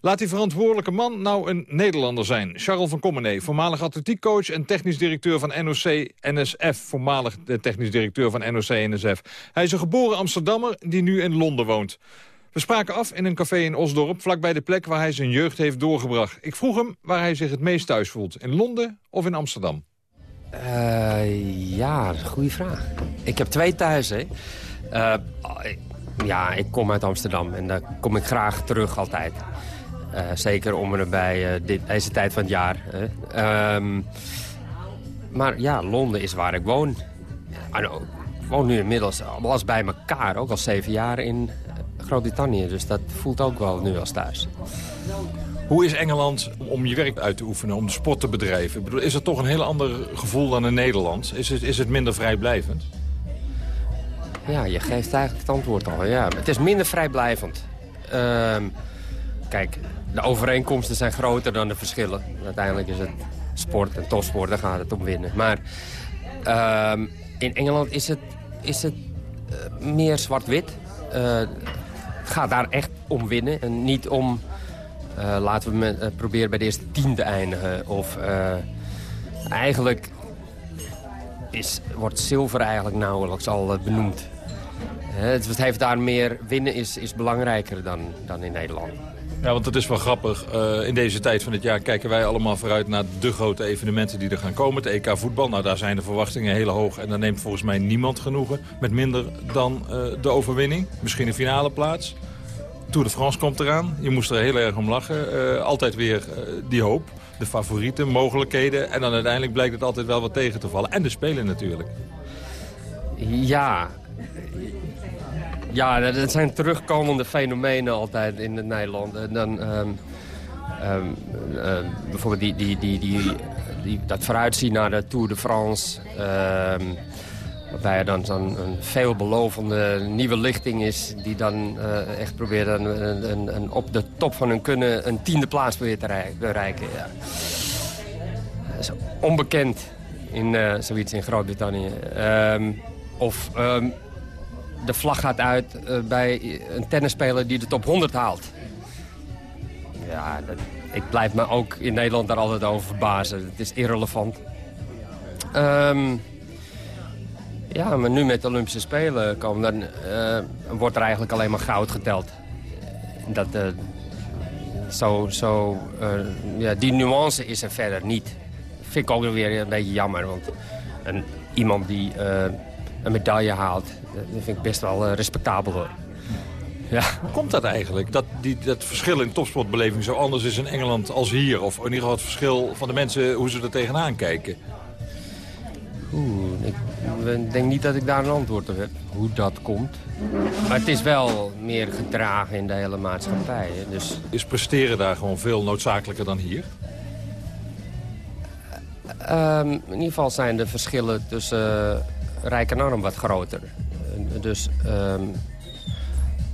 Laat die verantwoordelijke man nou een Nederlander zijn. Charles van Commenee, voormalig atletiekcoach en technisch directeur van NOC-NSF. Voormalig de technisch directeur van NOC-NSF. Hij is een geboren Amsterdammer die nu in Londen woont. We spraken af in een café in Osdorp, vlakbij de plek waar hij zijn jeugd heeft doorgebracht. Ik vroeg hem waar hij zich het meest thuis voelt, in Londen of in Amsterdam? Uh, ja, goede vraag. Ik heb twee thuis, hè. Uh, ja, ik kom uit Amsterdam en daar kom ik graag terug altijd. Uh, zeker om en bij dit, deze tijd van het jaar. Um, maar ja, Londen is waar ik woon. Ik woon nu inmiddels alles bij elkaar, ook al zeven jaar in Groot-Brittannië. Dus dat voelt ook wel nu als thuis. Hoe is Engeland om je werk uit te oefenen, om de sport te bedrijven? Ik bedoel, is het toch een heel ander gevoel dan in Nederland? Is het, is het minder vrijblijvend? Ja, je geeft eigenlijk het antwoord al. Ja, het is minder vrijblijvend. Uh, kijk, de overeenkomsten zijn groter dan de verschillen. Uiteindelijk is het sport en topsport, daar gaat het om winnen. Maar uh, in Engeland is het, is het uh, meer zwart-wit. Uh, het gaat daar echt om winnen en niet om... Uh, laten we proberen bij de eerste tien te eindigen. Of eigenlijk is, wordt zilver eigenlijk nauwelijks al benoemd. het heeft daar meer winnen is, is belangrijker dan, dan in Nederland. Ja, want het is wel grappig. Uh, in deze tijd van het jaar kijken wij allemaal vooruit naar de grote evenementen die er gaan komen. Het EK voetbal, nou daar zijn de verwachtingen heel hoog. En daar neemt volgens mij niemand genoegen met minder dan uh, de overwinning. Misschien een finale plaats. Tour de France komt eraan. Je moest er heel erg om lachen. Uh, altijd weer die hoop. De favorieten, mogelijkheden. En dan uiteindelijk blijkt het altijd wel wat tegen te vallen. En de Spelen natuurlijk. Ja, ja, dat zijn terugkomende fenomenen altijd in Nederland. En dan, um, um, uh, bijvoorbeeld die, die, die, die, die, dat vooruitzien naar de Tour de France... Um, waarbij er dan zo'n veelbelovende nieuwe lichting is... die dan uh, echt probeert een, een, een, op de top van hun kunnen een tiende plaats probeert te bereiken. Ja. Dat is onbekend in uh, zoiets in Groot-Brittannië. of de vlag gaat uit uh, bij een tennisspeler die de top 100 haalt. Ja, dat, ik blijf me ook in Nederland daar altijd over verbazen. Het is irrelevant. Um, ja, maar nu met de Olympische Spelen komen, dan uh, wordt er eigenlijk alleen maar goud geteld. Dat, uh, zo, zo, ja, die nuance is er verder niet. Vind ik ook weer een beetje jammer. Want een, iemand die een medaille haalt. Dat vind ik best wel uh, respectabel hoor. Ja. Hoe komt dat eigenlijk? Dat die, dat verschil in topsportbeleving zo anders is in Engeland als hier? Of in ieder geval het verschil van de mensen, hoe ze er tegenaan kijken? Oeh, ik denk niet dat ik daar een antwoord op heb, hoe dat komt. Maar het is wel meer gedragen in de hele maatschappij. Dus... Is presteren daar gewoon veel noodzakelijker dan hier? Um, in ieder geval zijn de verschillen tussen... Uh, rijk en arm wat groter. Dus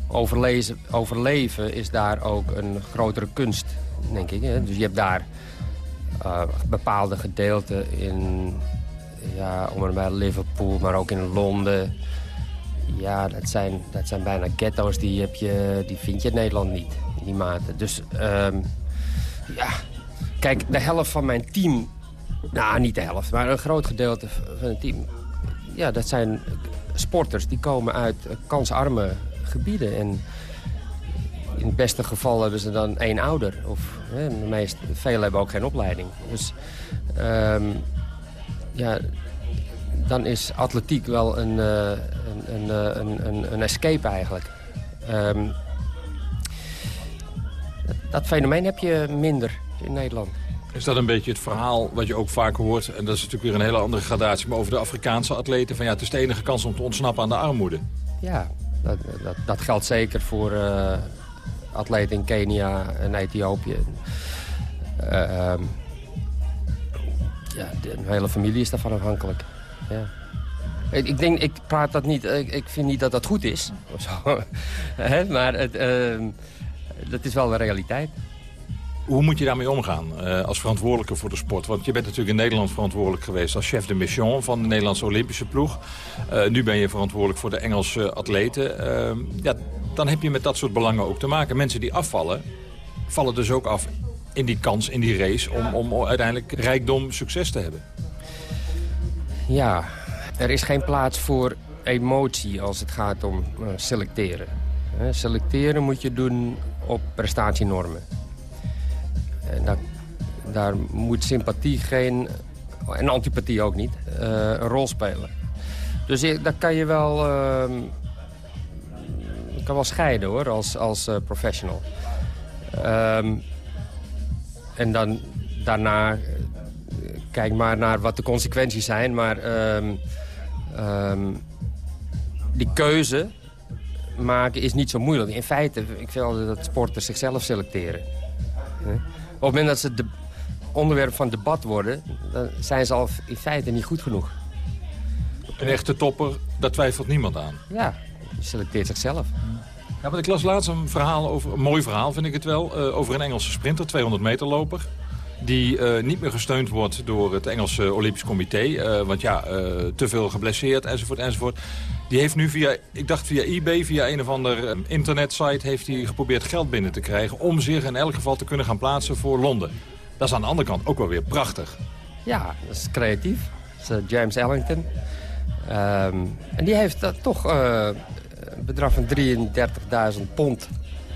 overlezen, overleven is daar ook een grotere kunst, denk ik. Dus je hebt daar uh, bepaalde gedeelten in, ja, om bij Liverpool, maar ook in Londen. Ja, dat zijn, dat zijn bijna ghetto's, die, heb je, die vind je in Nederland niet, in die mate. Dus um, ja, kijk, de helft van mijn team... Nou, niet de helft, maar een groot gedeelte van het team ja, dat zijn sporters die komen uit kansarme gebieden. En in het beste geval hebben ze dan één ouder. Of hè, de meeste, velen hebben ook geen opleiding. Dus um, ja, dan is atletiek wel een, uh, een, een, een, een, escape eigenlijk. Um, dat fenomeen heb je minder in Nederland. Is dat een beetje het verhaal wat je ook vaak hoort... en dat is natuurlijk weer een hele andere gradatie... maar over de Afrikaanse atleten... van ja, het is de enige kans om te ontsnappen aan de armoede. Ja, dat, dat, dat geldt zeker voor uh, atleten in Kenia en Ethiopië. Uh, ja, de hele familie is daarvan afhankelijk. Ja. Ik, ik denk, ik praat dat niet, ik, ik vind niet dat dat goed is. Maar het, ehm, dat is wel de realiteit. Hoe moet je daarmee omgaan eh, als verantwoordelijke voor de sport? Want je bent natuurlijk in Nederland verantwoordelijk geweest als chef de mission van de Nederlandse Olympische ploeg. Eh, nu ben je verantwoordelijk voor de Engelse atleten. Ehm, ja, dan heb je met dat soort belangen ook te maken. Mensen die afvallen, vallen dus ook af in die kans, in die race... om, om uiteindelijk rijkdom, succes te hebben. Ja, er is geen plaats voor emotie als het gaat om eh, selecteren. Selecteren moet je doen op prestatienormen. Daar, daar moet sympathie geen, en antipathie ook niet, eh, een rol spelen. Dus dat kan je wel, ehm, kan wel scheiden hoor, als, als eh, professional. Ehm, en dan daarna eh, kijk maar naar wat de consequenties zijn. Maar ehm, die keuze maken is niet zo moeilijk. In feite, ik altijd dat sporters zichzelf selecteren. Op het moment dat ze de onderwerp van debat worden... dan zijn ze al in feite niet goed genoeg. Een echte topper, daar twijfelt niemand aan. Ja, je selecteert zichzelf. Ja, want ik las laatst een verhaal over, een mooi verhaal vind ik het wel, eh, over een Engelse sprinter, 200 meter loper. Die eh, niet meer gesteund wordt door het Engelse Olympisch Comité. eh, want ja, te veel geblesseerd enzovoort enzovoort. Die heeft nu via, ik dacht via eBay, via een of ander eh, internetsite... heeft hij geprobeerd geld binnen te krijgen... om zich in elk geval te kunnen gaan plaatsen voor Londen. Dat is aan de andere kant ook wel weer prachtig. Ja, dat is creatief. Dat is eh, James Ellington. Ehm, en die heeft dat toch eh, een bedrag van 33.000 pond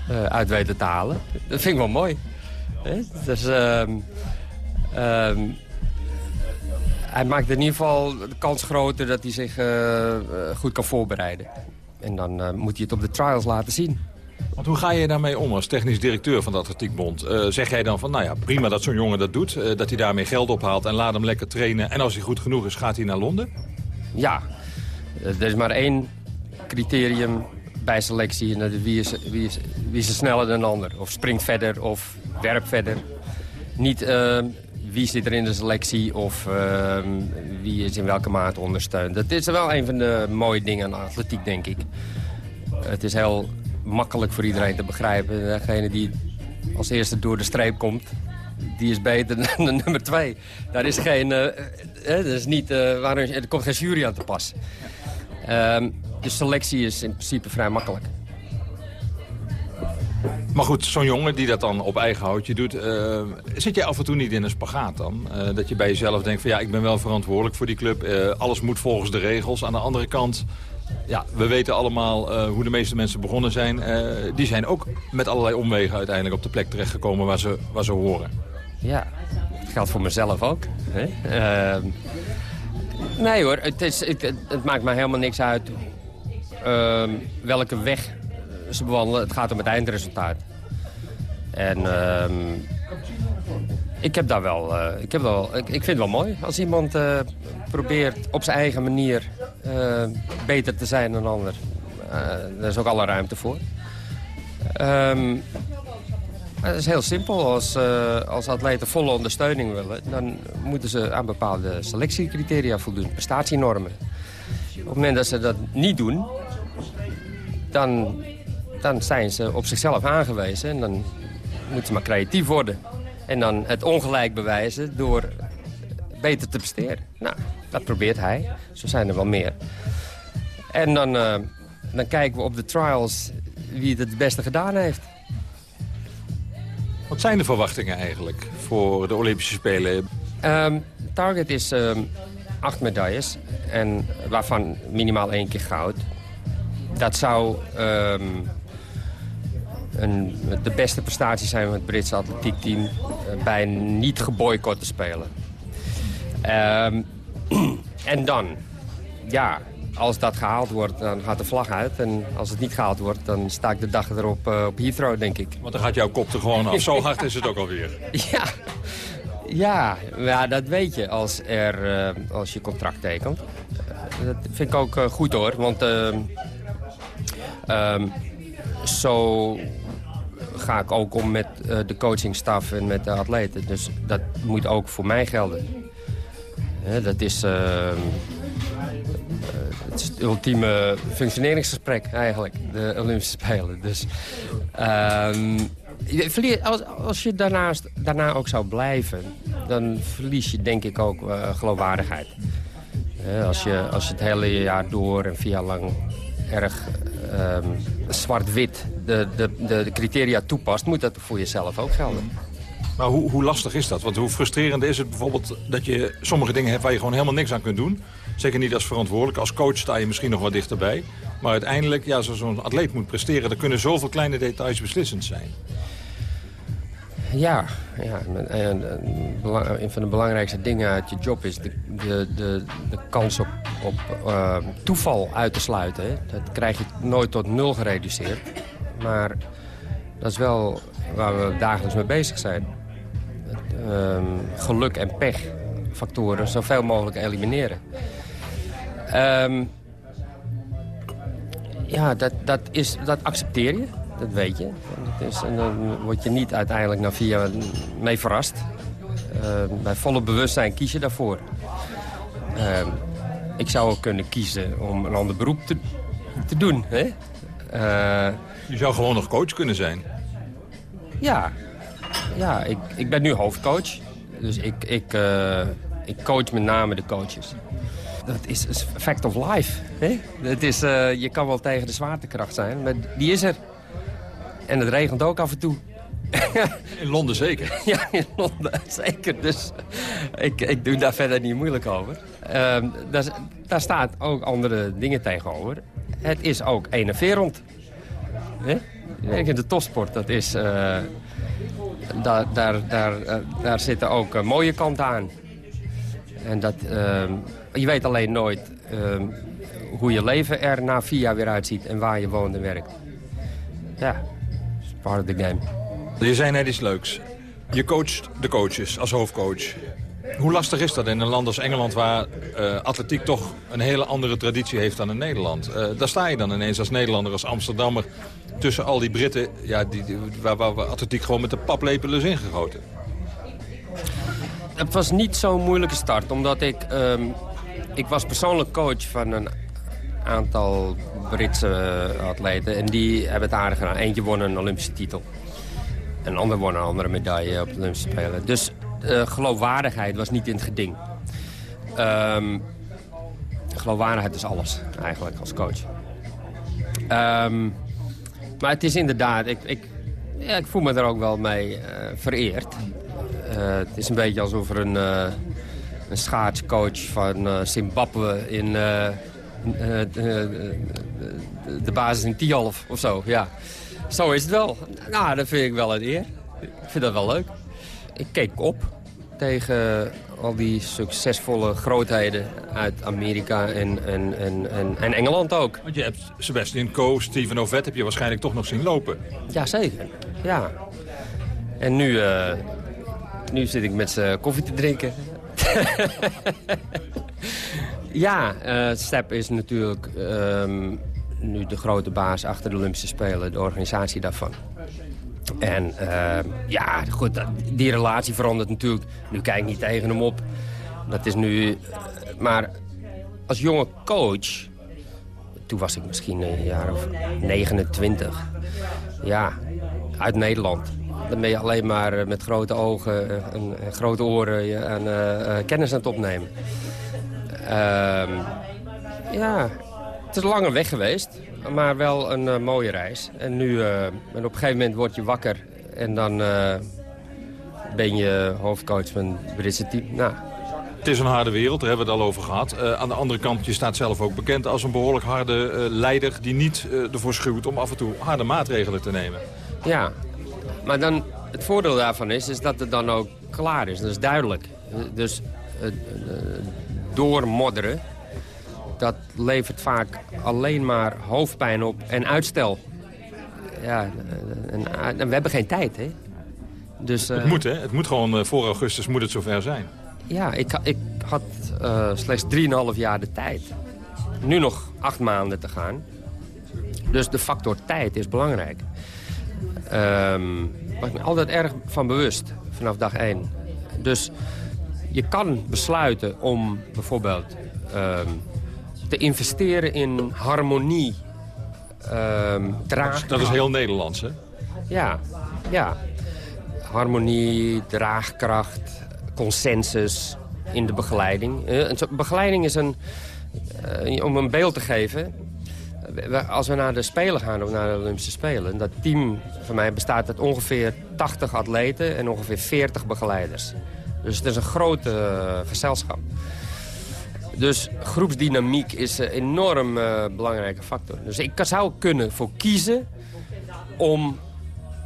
eh, uit weten te halen. Dat vind ik wel mooi. Dus, ehm, ehm, hij maakt in ieder geval de kans groter dat hij zich eh, eh, goed kan voorbereiden. En dan eh, moet hij het op de trials laten zien. Want hoe ga je daarmee om als technisch directeur van de Atletiekbond? Eh, zeg jij dan van, nou ja, prima dat zo'n jongen dat doet... dat hij daarmee geld ophaalt en laat hem lekker trainen... en als hij goed genoeg is, gaat hij naar Londen? Ja, er is maar één criterium bij selectie. En dat is wie is, wie is, wie is er sneller dan een ander. Of springt verder of werpt verder. Niet wie zit er in de selectie of eh, wie is in welke mate ondersteund. Dat is wel een van de mooie dingen aan atletiek, denk ik. Het is heel makkelijk voor iedereen te begrijpen. Degene die als eerste door de streep komt, die is beter dan de nummer twee. Daar is geen, eh, eh, dat is niet, eh, waar er komt geen jury aan te pas. Ehm, de selectie is in principe vrij makkelijk. Maar goed, zo'n jongen die dat dan op eigen houtje doet... eh, zit je af en toe niet in een spagaat dan? Eh, dat je bij jezelf denkt van ja, ik ben wel verantwoordelijk voor die club. eh, alles moet volgens de regels. Aan de andere kant, ja, we weten allemaal hoe de meeste mensen begonnen zijn. Die zijn ook met allerlei omwegen uiteindelijk op de plek terechtgekomen waar ze, waar ze horen. Ja, dat geldt voor mezelf ook. Hè? Ehm, nee hoor, het, het, het- maakt mij helemaal niks uit ehm, welke weg ze bewandelen. Het gaat om het eindresultaat. En ehm, ik heb daar wel, eh, ik, heb wel ik, ik vind het wel mooi als iemand eh, probeert op zijn eigen manier eh, beter te zijn dan een ander. Daar is ook alle ruimte voor. Maar het is heel simpel. Als, als atleten volle ondersteuning willen... dan moeten ze aan bepaalde selectiecriteria voldoen. Prestatienormen. Op het moment dat ze dat niet doen... dan, dan zijn ze op zichzelf aangewezen. En dan moeten ze maar creatief worden. En dan het ongelijk bewijzen door beter te presteren. Nou, dat probeert hij. Zo zijn er wel meer. En dan, eh, dan kijken we op de trials wie het het beste gedaan heeft. Wat zijn de verwachtingen eigenlijk voor de Olympische Spelen? Ehm, target is ehm, acht medailles, en waarvan minimaal één keer goud. Dat zou ehm, een, de beste prestatie zijn van het Britse atletiekteam... eh, bij een niet geboycotte spelen. Ehm, en dan, ja, als dat gehaald wordt, dan gaat de vlag uit. En als het niet gehaald wordt, dan sta ik de dag erop eh, op Heathrow, denk ik. Want dan gaat jouw kop er gewoon af. Zo hard is het ook alweer. Ja, ja, ja dat weet je als, er, eh, als je contract tekent. Dat vind ik ook goed hoor, want ehm, ehm, zo ga ik ook om met eh, de coachingstaf en met de atleten. Dus dat moet ook voor mij gelden. Dat is... ehm, het is het ultieme functioneringsgesprek eigenlijk, de Olympische Spelen. Dus ehm, verlies- als, als je daarnaast, daarna ook zou blijven, dan verlies je denk ik ook eh, geloofwaardigheid. Als, je, als het hele jaar door en vier jaar lang erg ehm, zwart-wit de, de, de, criteria toepast, moet dat voor jezelf ook gelden. Maar hoe, hoe lastig is dat? Want hoe frustrerend is het bijvoorbeeld dat je sommige dingen hebt waar je gewoon helemaal niks aan kunt doen? Zeker niet als verantwoordelijk. Als coach sta je misschien nog wat dichterbij. Maar uiteindelijk, ja, zoals zo'n atleet moet presteren... er kunnen zoveel kleine details beslissend zijn. Ja, ja en, en bela- een van de belangrijkste dingen uit je job is de, de, de, de kans op, op eh, toeval uit te sluiten. Hè. Dat krijg je nooit tot nul gereduceerd. Maar dat is wel waar we dagelijks mee bezig zijn. Ehm, geluk en pechfactoren zoveel mogelijk elimineren. Ehm, ja, dat, dat, is, dat accepteer je. Dat weet je. Dat is, en dan word je niet uiteindelijk na vier jaar mee verrast. Ehm, bij volle bewustzijn kies je daarvoor. Ik zou ook kunnen kiezen om een ander beroep te, te doen. Hè? Eh, je zou gewoon nog coach kunnen zijn. Ja, ja ik, ik ben nu hoofdcoach. Dus ik, ik, eh, ik coach met name de coaches. Dat is een fact of life. Hè? Het is, eh, je kan wel tegen de zwaartekracht zijn, maar die is er. En het regent ook af en toe. In Londen zeker? Ja, in Londen zeker. Dus ik, ik doe daar verder niet moeilijk over. Ehm, daar, daar staat ook andere dingen tegenover. Het is ook enerverend. Hè? De topsport, dat is... eh, daar, daar, daar, eh, daar zitten ook eh, mooie kanten aan. En dat, je weet alleen nooit ehm, hoe je leven er na vier jaar weer uitziet... en waar je woont en werkt. Ja, is part of the game. Je zei net iets leuks. Je coacht de coaches als hoofdcoach. Hoe lastig is dat in een land als Engeland... waar atletiek toch een hele andere traditie heeft dan in Nederland? Daar sta je dan ineens als Nederlander, als Amsterdammer... tussen al die Britten ja, die, waar, waar, waar atletiek gewoon met de paplepel is ingegoten. Het was niet zo'n moeilijke start, omdat ik... ehm, ik was persoonlijk coach van een aantal Britse eh, atleten. En die hebben het aardig gedaan. Eentje won een Olympische titel. Een ander won een andere medaille op de Olympische Spelen. Dus eh, geloofwaardigheid was niet in het geding. Ehm, geloofwaardigheid is alles, eigenlijk, als coach. Ehm, maar het is inderdaad... Ik, ik, ja, ik voel me er ook wel mee eh, vereerd. Eh, het is een beetje alsof er een, eh, een schaatscoach van Zimbabwe in de basis in Tialf of zo. Ja. Zo is het wel. Nou, dat vind ik wel een eer. Ik vind dat wel leuk. Ik keek op tegen al die succesvolle grootheden uit Amerika en, en, en, en, en Engeland ook. Want je hebt Sebastian Coe, Steven Ovet heb je waarschijnlijk toch nog zien lopen. Jazeker, ja. En nu, eh, nu zit ik met ze koffie te drinken. ja, eh Step is natuurlijk ehm, nu de grote baas achter de Olympische Spelen, de organisatie daarvan. En ehm, ja, goed, die relatie verandert natuurlijk. Nu kijk ik niet tegen hem op. Dat is nu... eh, maar als jonge coach... Toen was ik misschien een jaar of 29. Ja, uit Nederland. Dan ben je alleen maar eh, met grote ogen eh, en, en grote oren eh, kennis aan het opnemen. Ehm, ja, het is een lange weg geweest, maar wel een eh, mooie reis. En nu, eh, en op een gegeven moment word je wakker en dan eh, ben je hoofdcoach van het Britse team. Nou, Het is een harde wereld, daar hebben we het al over gehad. Eh, aan de andere kant, je staat zelf ook bekend als een behoorlijk harde leider... die niet ervoor schuwt om af en toe harde maatregelen te nemen. Ja, maar dan, het voordeel daarvan is, is dat het dan ook klaar is. Dat is duidelijk. Dus doormodderen, dat levert vaak alleen maar hoofdpijn op en uitstel. Ja, eh, en, en we hebben geen tijd, hè. Dus, eh, Het moet, hè? Het moet gewoon eh, voor augustus moet het zover zijn. Ja, ik, ik had eh, slechts 3,5 jaar de tijd. Nu nog acht maanden te gaan. Dus de factor tijd is belangrijk. Ehm was ik me altijd erg van bewust, vanaf dag één. Dus je kan besluiten om bijvoorbeeld ehm, te investeren in harmonie, ehm draagkracht. Dat is heel Nederlands, hè? Ja, ja. Harmonie, draagkracht, consensus in de begeleiding. Eh, begeleiding is een... eh, om een beeld te geven... Als we naar de Spelen gaan, of naar de Olympische Spelen... dat team van mij bestaat uit ongeveer 80 atleten en ongeveer 40 begeleiders. Dus het is een groot eh, gezelschap. Dus groepsdynamiek is een enorm eh, belangrijke factor. Dus ik zou kunnen voor kiezen om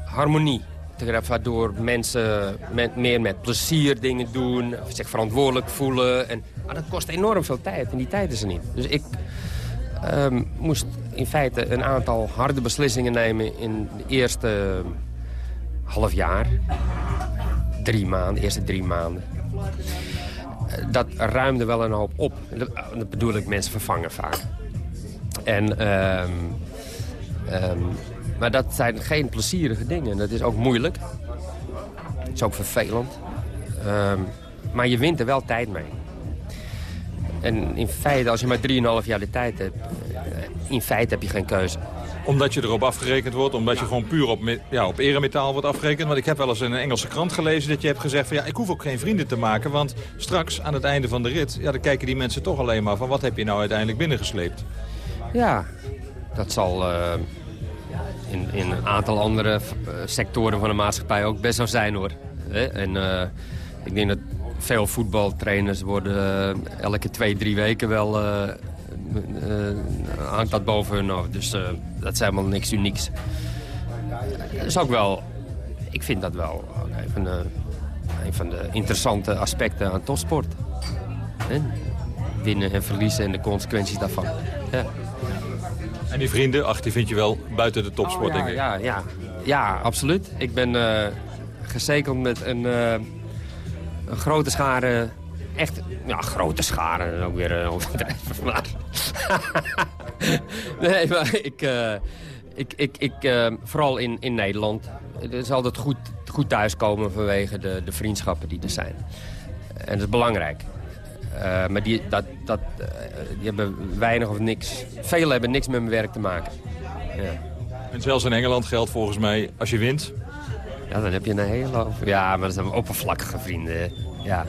harmonie te krijgen... waardoor mensen met, meer met plezier dingen doen... zich verantwoordelijk voelen. En, maar dat kost enorm veel tijd en die tijd is er niet. Dus ik ehm, moest in feite een aantal harde beslissingen nemen... in de eerste half jaar. Drie maanden, de eerste drie maanden. Eh, Dat ruimde wel een hoop op. Dat, dat bedoel ik mensen vervangen vaak. En... ehm, ehm, maar dat zijn geen plezierige dingen. Dat is ook moeilijk. Het is ook vervelend. Ehm, maar je wint er wel tijd mee. En in feite, als je maar 3,5 jaar de tijd hebt... eh, in feite heb je geen keuze. Omdat je erop afgerekend wordt, omdat je gewoon puur op, ja, op eremetaal wordt afgerekend. Want ik heb wel eens in een Engelse krant gelezen dat je hebt gezegd... van ja, ik hoef ook geen vrienden te maken, want straks aan het einde van de rit... Ja, dan kijken die mensen toch alleen maar van wat heb je nou uiteindelijk binnengesleept. Ja, dat zal eh, in, in een aantal andere eh, sectoren van de maatschappij ook best zo zijn hoor. Hè? En eh, ik denk dat veel voetbaltrainers worden elke twee, drie weken wel... hangt dat boven hun hoofd. Dus eh, dat is helemaal niks unieks. Dat is ook wel... Ik vind dat wel een van de, een van de interessante aspecten aan topsport. Winnen en verliezen en de consequenties daarvan. Ja. En die vrienden, ach, die vind je wel buiten de topsport, Oh, ja, denk ik. Ja, ja. ja, absoluut. Ik ben eh gezekerd met een, eh, een grote schare... Echt, ja, grote schare. Ook weer een overdrijven. Maar... nee, maar ik... eh, ik, ik, ik eh, vooral in, in Nederland. Het is altijd goed, goed thuiskomen vanwege de, de vriendschappen die er zijn. En dat is belangrijk. Eh, maar die, dat, dat, eh, die hebben weinig of niks... Velen hebben niks met mijn werk te maken. Ja. En zelfs in Engeland geldt volgens mij, als je wint... Ja, dan heb je een hele hoop. Ja, maar dat zijn oppervlakkige vrienden. Ja.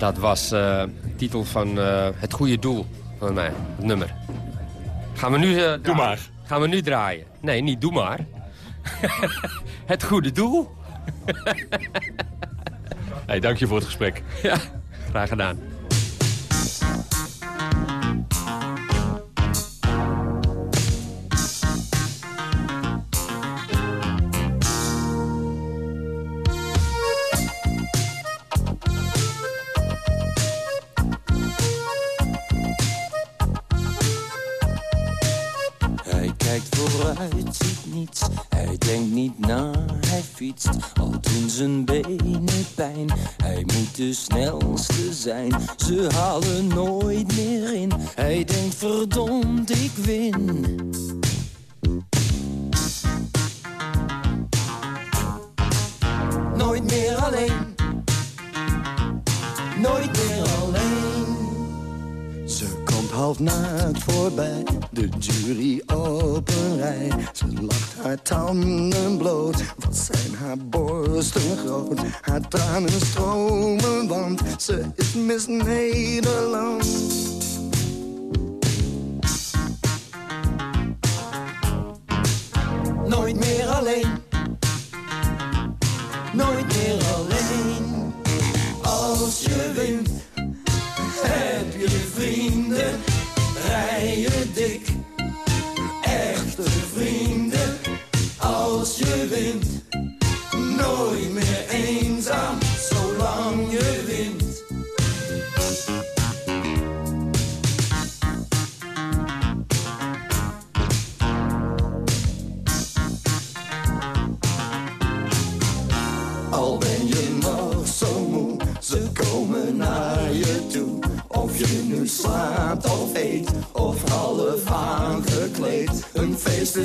Dat was eh, de titel van eh, Het Goede Doel van mij, het nummer. Gaan we nu eh, Doe maar. Gaan we nu draaien? Nee, niet doe maar. het Goede Doel. Hey, dank je voor het gesprek. Ja, graag gedaan. De snelste zijn. Ze halen nooit meer in. Hij denkt verdomd, ik win. Nooit meer alleen. Nooit meer alleen. Ze komt half naakt voorbij, de jury op een rij. Ze lacht haar tanden bloot, wat zijn haar borsten groot. Haar tranen stromen, want ze is Miss Nederland. Nooit meer alleen. Nooit meer alleen.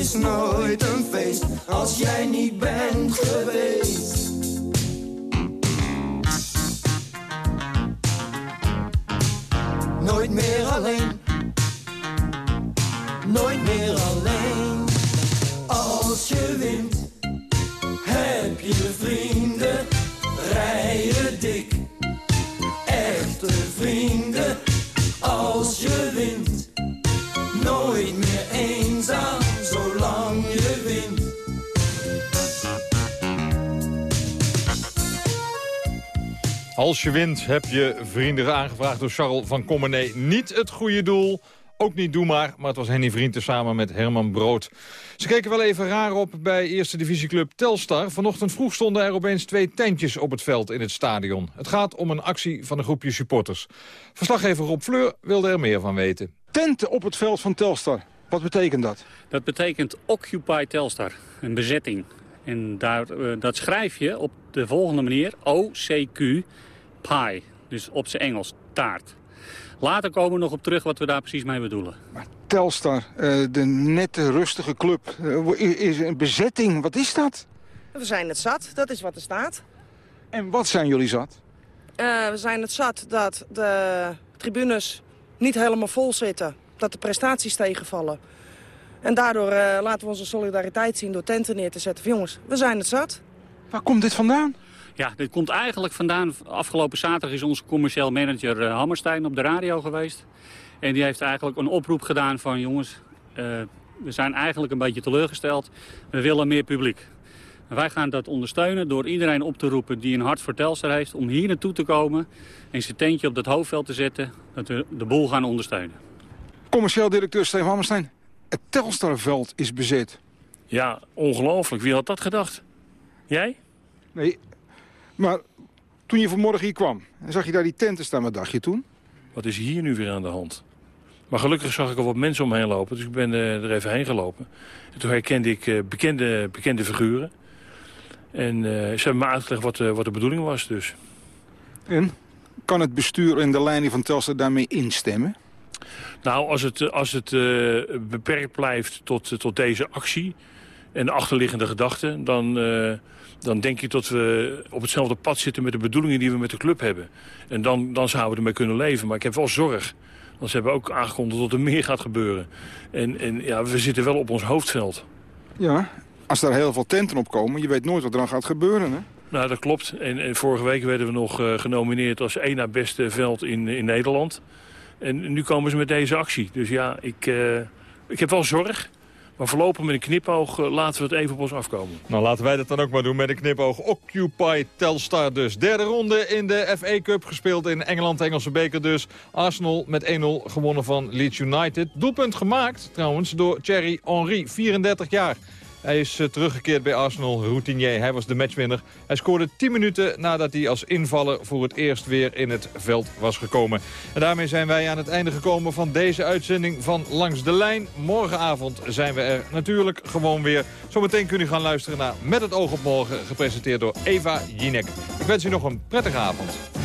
Is nooit een feest, als jij niet bent geweest. Als je wint heb je vrienden aangevraagd door Charles van Commenee. Niet het goede doel, ook niet Doe Maar, maar het was Henny Vrienden samen met Herman Brood. Ze keken wel even raar op bij eerste divisieclub Telstar. Vanochtend vroeg stonden er opeens twee tentjes op het veld in het stadion. Het gaat om een actie van een groepje supporters. Verslaggever Rob Fleur wilde er meer van weten. Tenten op het veld van Telstar. Wat betekent dat? Dat betekent Occupy Telstar, een bezetting. En daar, uh, dat schrijf je op de volgende manier. O-C-Q, pie. Dus op zijn Engels, taart. Later komen we nog op terug wat we daar precies mee bedoelen. Maar Telstar, uh, de nette, rustige club, uh, is een bezetting. Wat is dat? We zijn het zat, dat is wat er staat. En wat zijn jullie zat? we zijn het zat dat de tribunes niet helemaal vol zitten. Dat de prestaties tegenvallen. En daardoor uh, laten we onze solidariteit zien door tenten neer te zetten. jongens, we zijn het zat. Waar komt dit vandaan? Ja, dit komt eigenlijk vandaan. Afgelopen zaterdag is onze commercieel manager uh, Hammerstein op de radio geweest. En die heeft eigenlijk een oproep gedaan van jongens, uh, we zijn eigenlijk een beetje teleurgesteld. We willen meer publiek. En wij gaan dat ondersteunen door iedereen op te roepen die een hart voor Telstar heeft... om hier naartoe te komen en zijn tentje op dat hoofdveld te zetten... dat we de boel gaan ondersteunen. Commercieel directeur Steven Hammerstein, het Telstarveld is bezet. Ja, ongelooflijk. Wie had dat gedacht? Jij? Nee, maar toen je vanmorgen hier kwam... en zag je daar die tenten staan, wat dacht je toen? Wat is hier nu weer aan de hand? Maar gelukkig zag ik al wat mensen omheen lopen, dus ik ben uh, er even heen gelopen. En toen herkende ik uh, bekende, bekende figuren. En uh, ze hebben me uitgelegd wat, wat de bedoeling was dus. En? Kan het bestuur en de leiding van Telstar daarmee instemmen? Nou, als het, als het uh, beperkt blijft tot, tot deze actie en de achterliggende gedachten... Dan, dan denk ik dat we op hetzelfde pad zitten met de bedoelingen die we met de club hebben. En dan, dan zouden we ermee kunnen leven. Maar ik heb wel zorg. Want ze hebben ook aangekondigd dat er meer gaat gebeuren. En, en ja, we zitten wel op ons hoofdveld. Ja, als daar heel veel tenten op komen, je weet nooit wat er dan gaat gebeuren, hè? Nou, dat klopt. En, en vorige week werden we nog uh, genomineerd als één na beste veld in, in Nederland. En nu komen ze met deze actie. Dus ja, ik, uh, ik heb wel zorg. Maar voorlopig met een knipoog uh, laten we het even op ons afkomen. Nou, laten wij dat dan ook maar doen met een knipoog. Occupy Telstar dus. Derde ronde in de FA Cup gespeeld in Engeland, Engelse beker dus. Arsenal met 1-0 gewonnen van Leeds United. Doelpunt gemaakt trouwens door Thierry Henry, 34 jaar. Hij is uh, teruggekeerd bij Arsenal, routinier. Hij was de matchwinner. Hij scoorde 10 minuten nadat hij als invaller voor het eerst weer in het veld was gekomen. En daarmee zijn wij aan het einde gekomen van deze uitzending van Langs de Lijn. Morgenavond zijn we er natuurlijk gewoon weer. Zometeen kunt u gaan luisteren naar Met het oog op morgen, gepresenteerd door Eva Jinek. Ik wens u nog een prettige avond.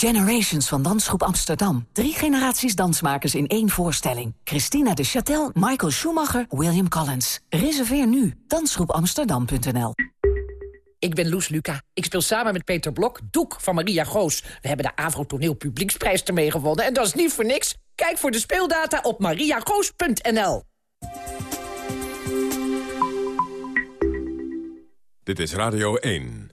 Generations van Dansgroep Amsterdam. Drie generaties dansmakers in één voorstelling. Christina de Châtel, Michael Schumacher, William Collins. Reserveer nu. Dansgroepamsterdam.nl Ik ben Loes Luca. Ik speel samen met Peter Blok Doek van Maria Goos. We hebben de Avro Toneel Publieksprijs ermee gewonnen. En dat is niet voor niks. Kijk voor de speeldata op mariagoos.nl Dit is Radio 1.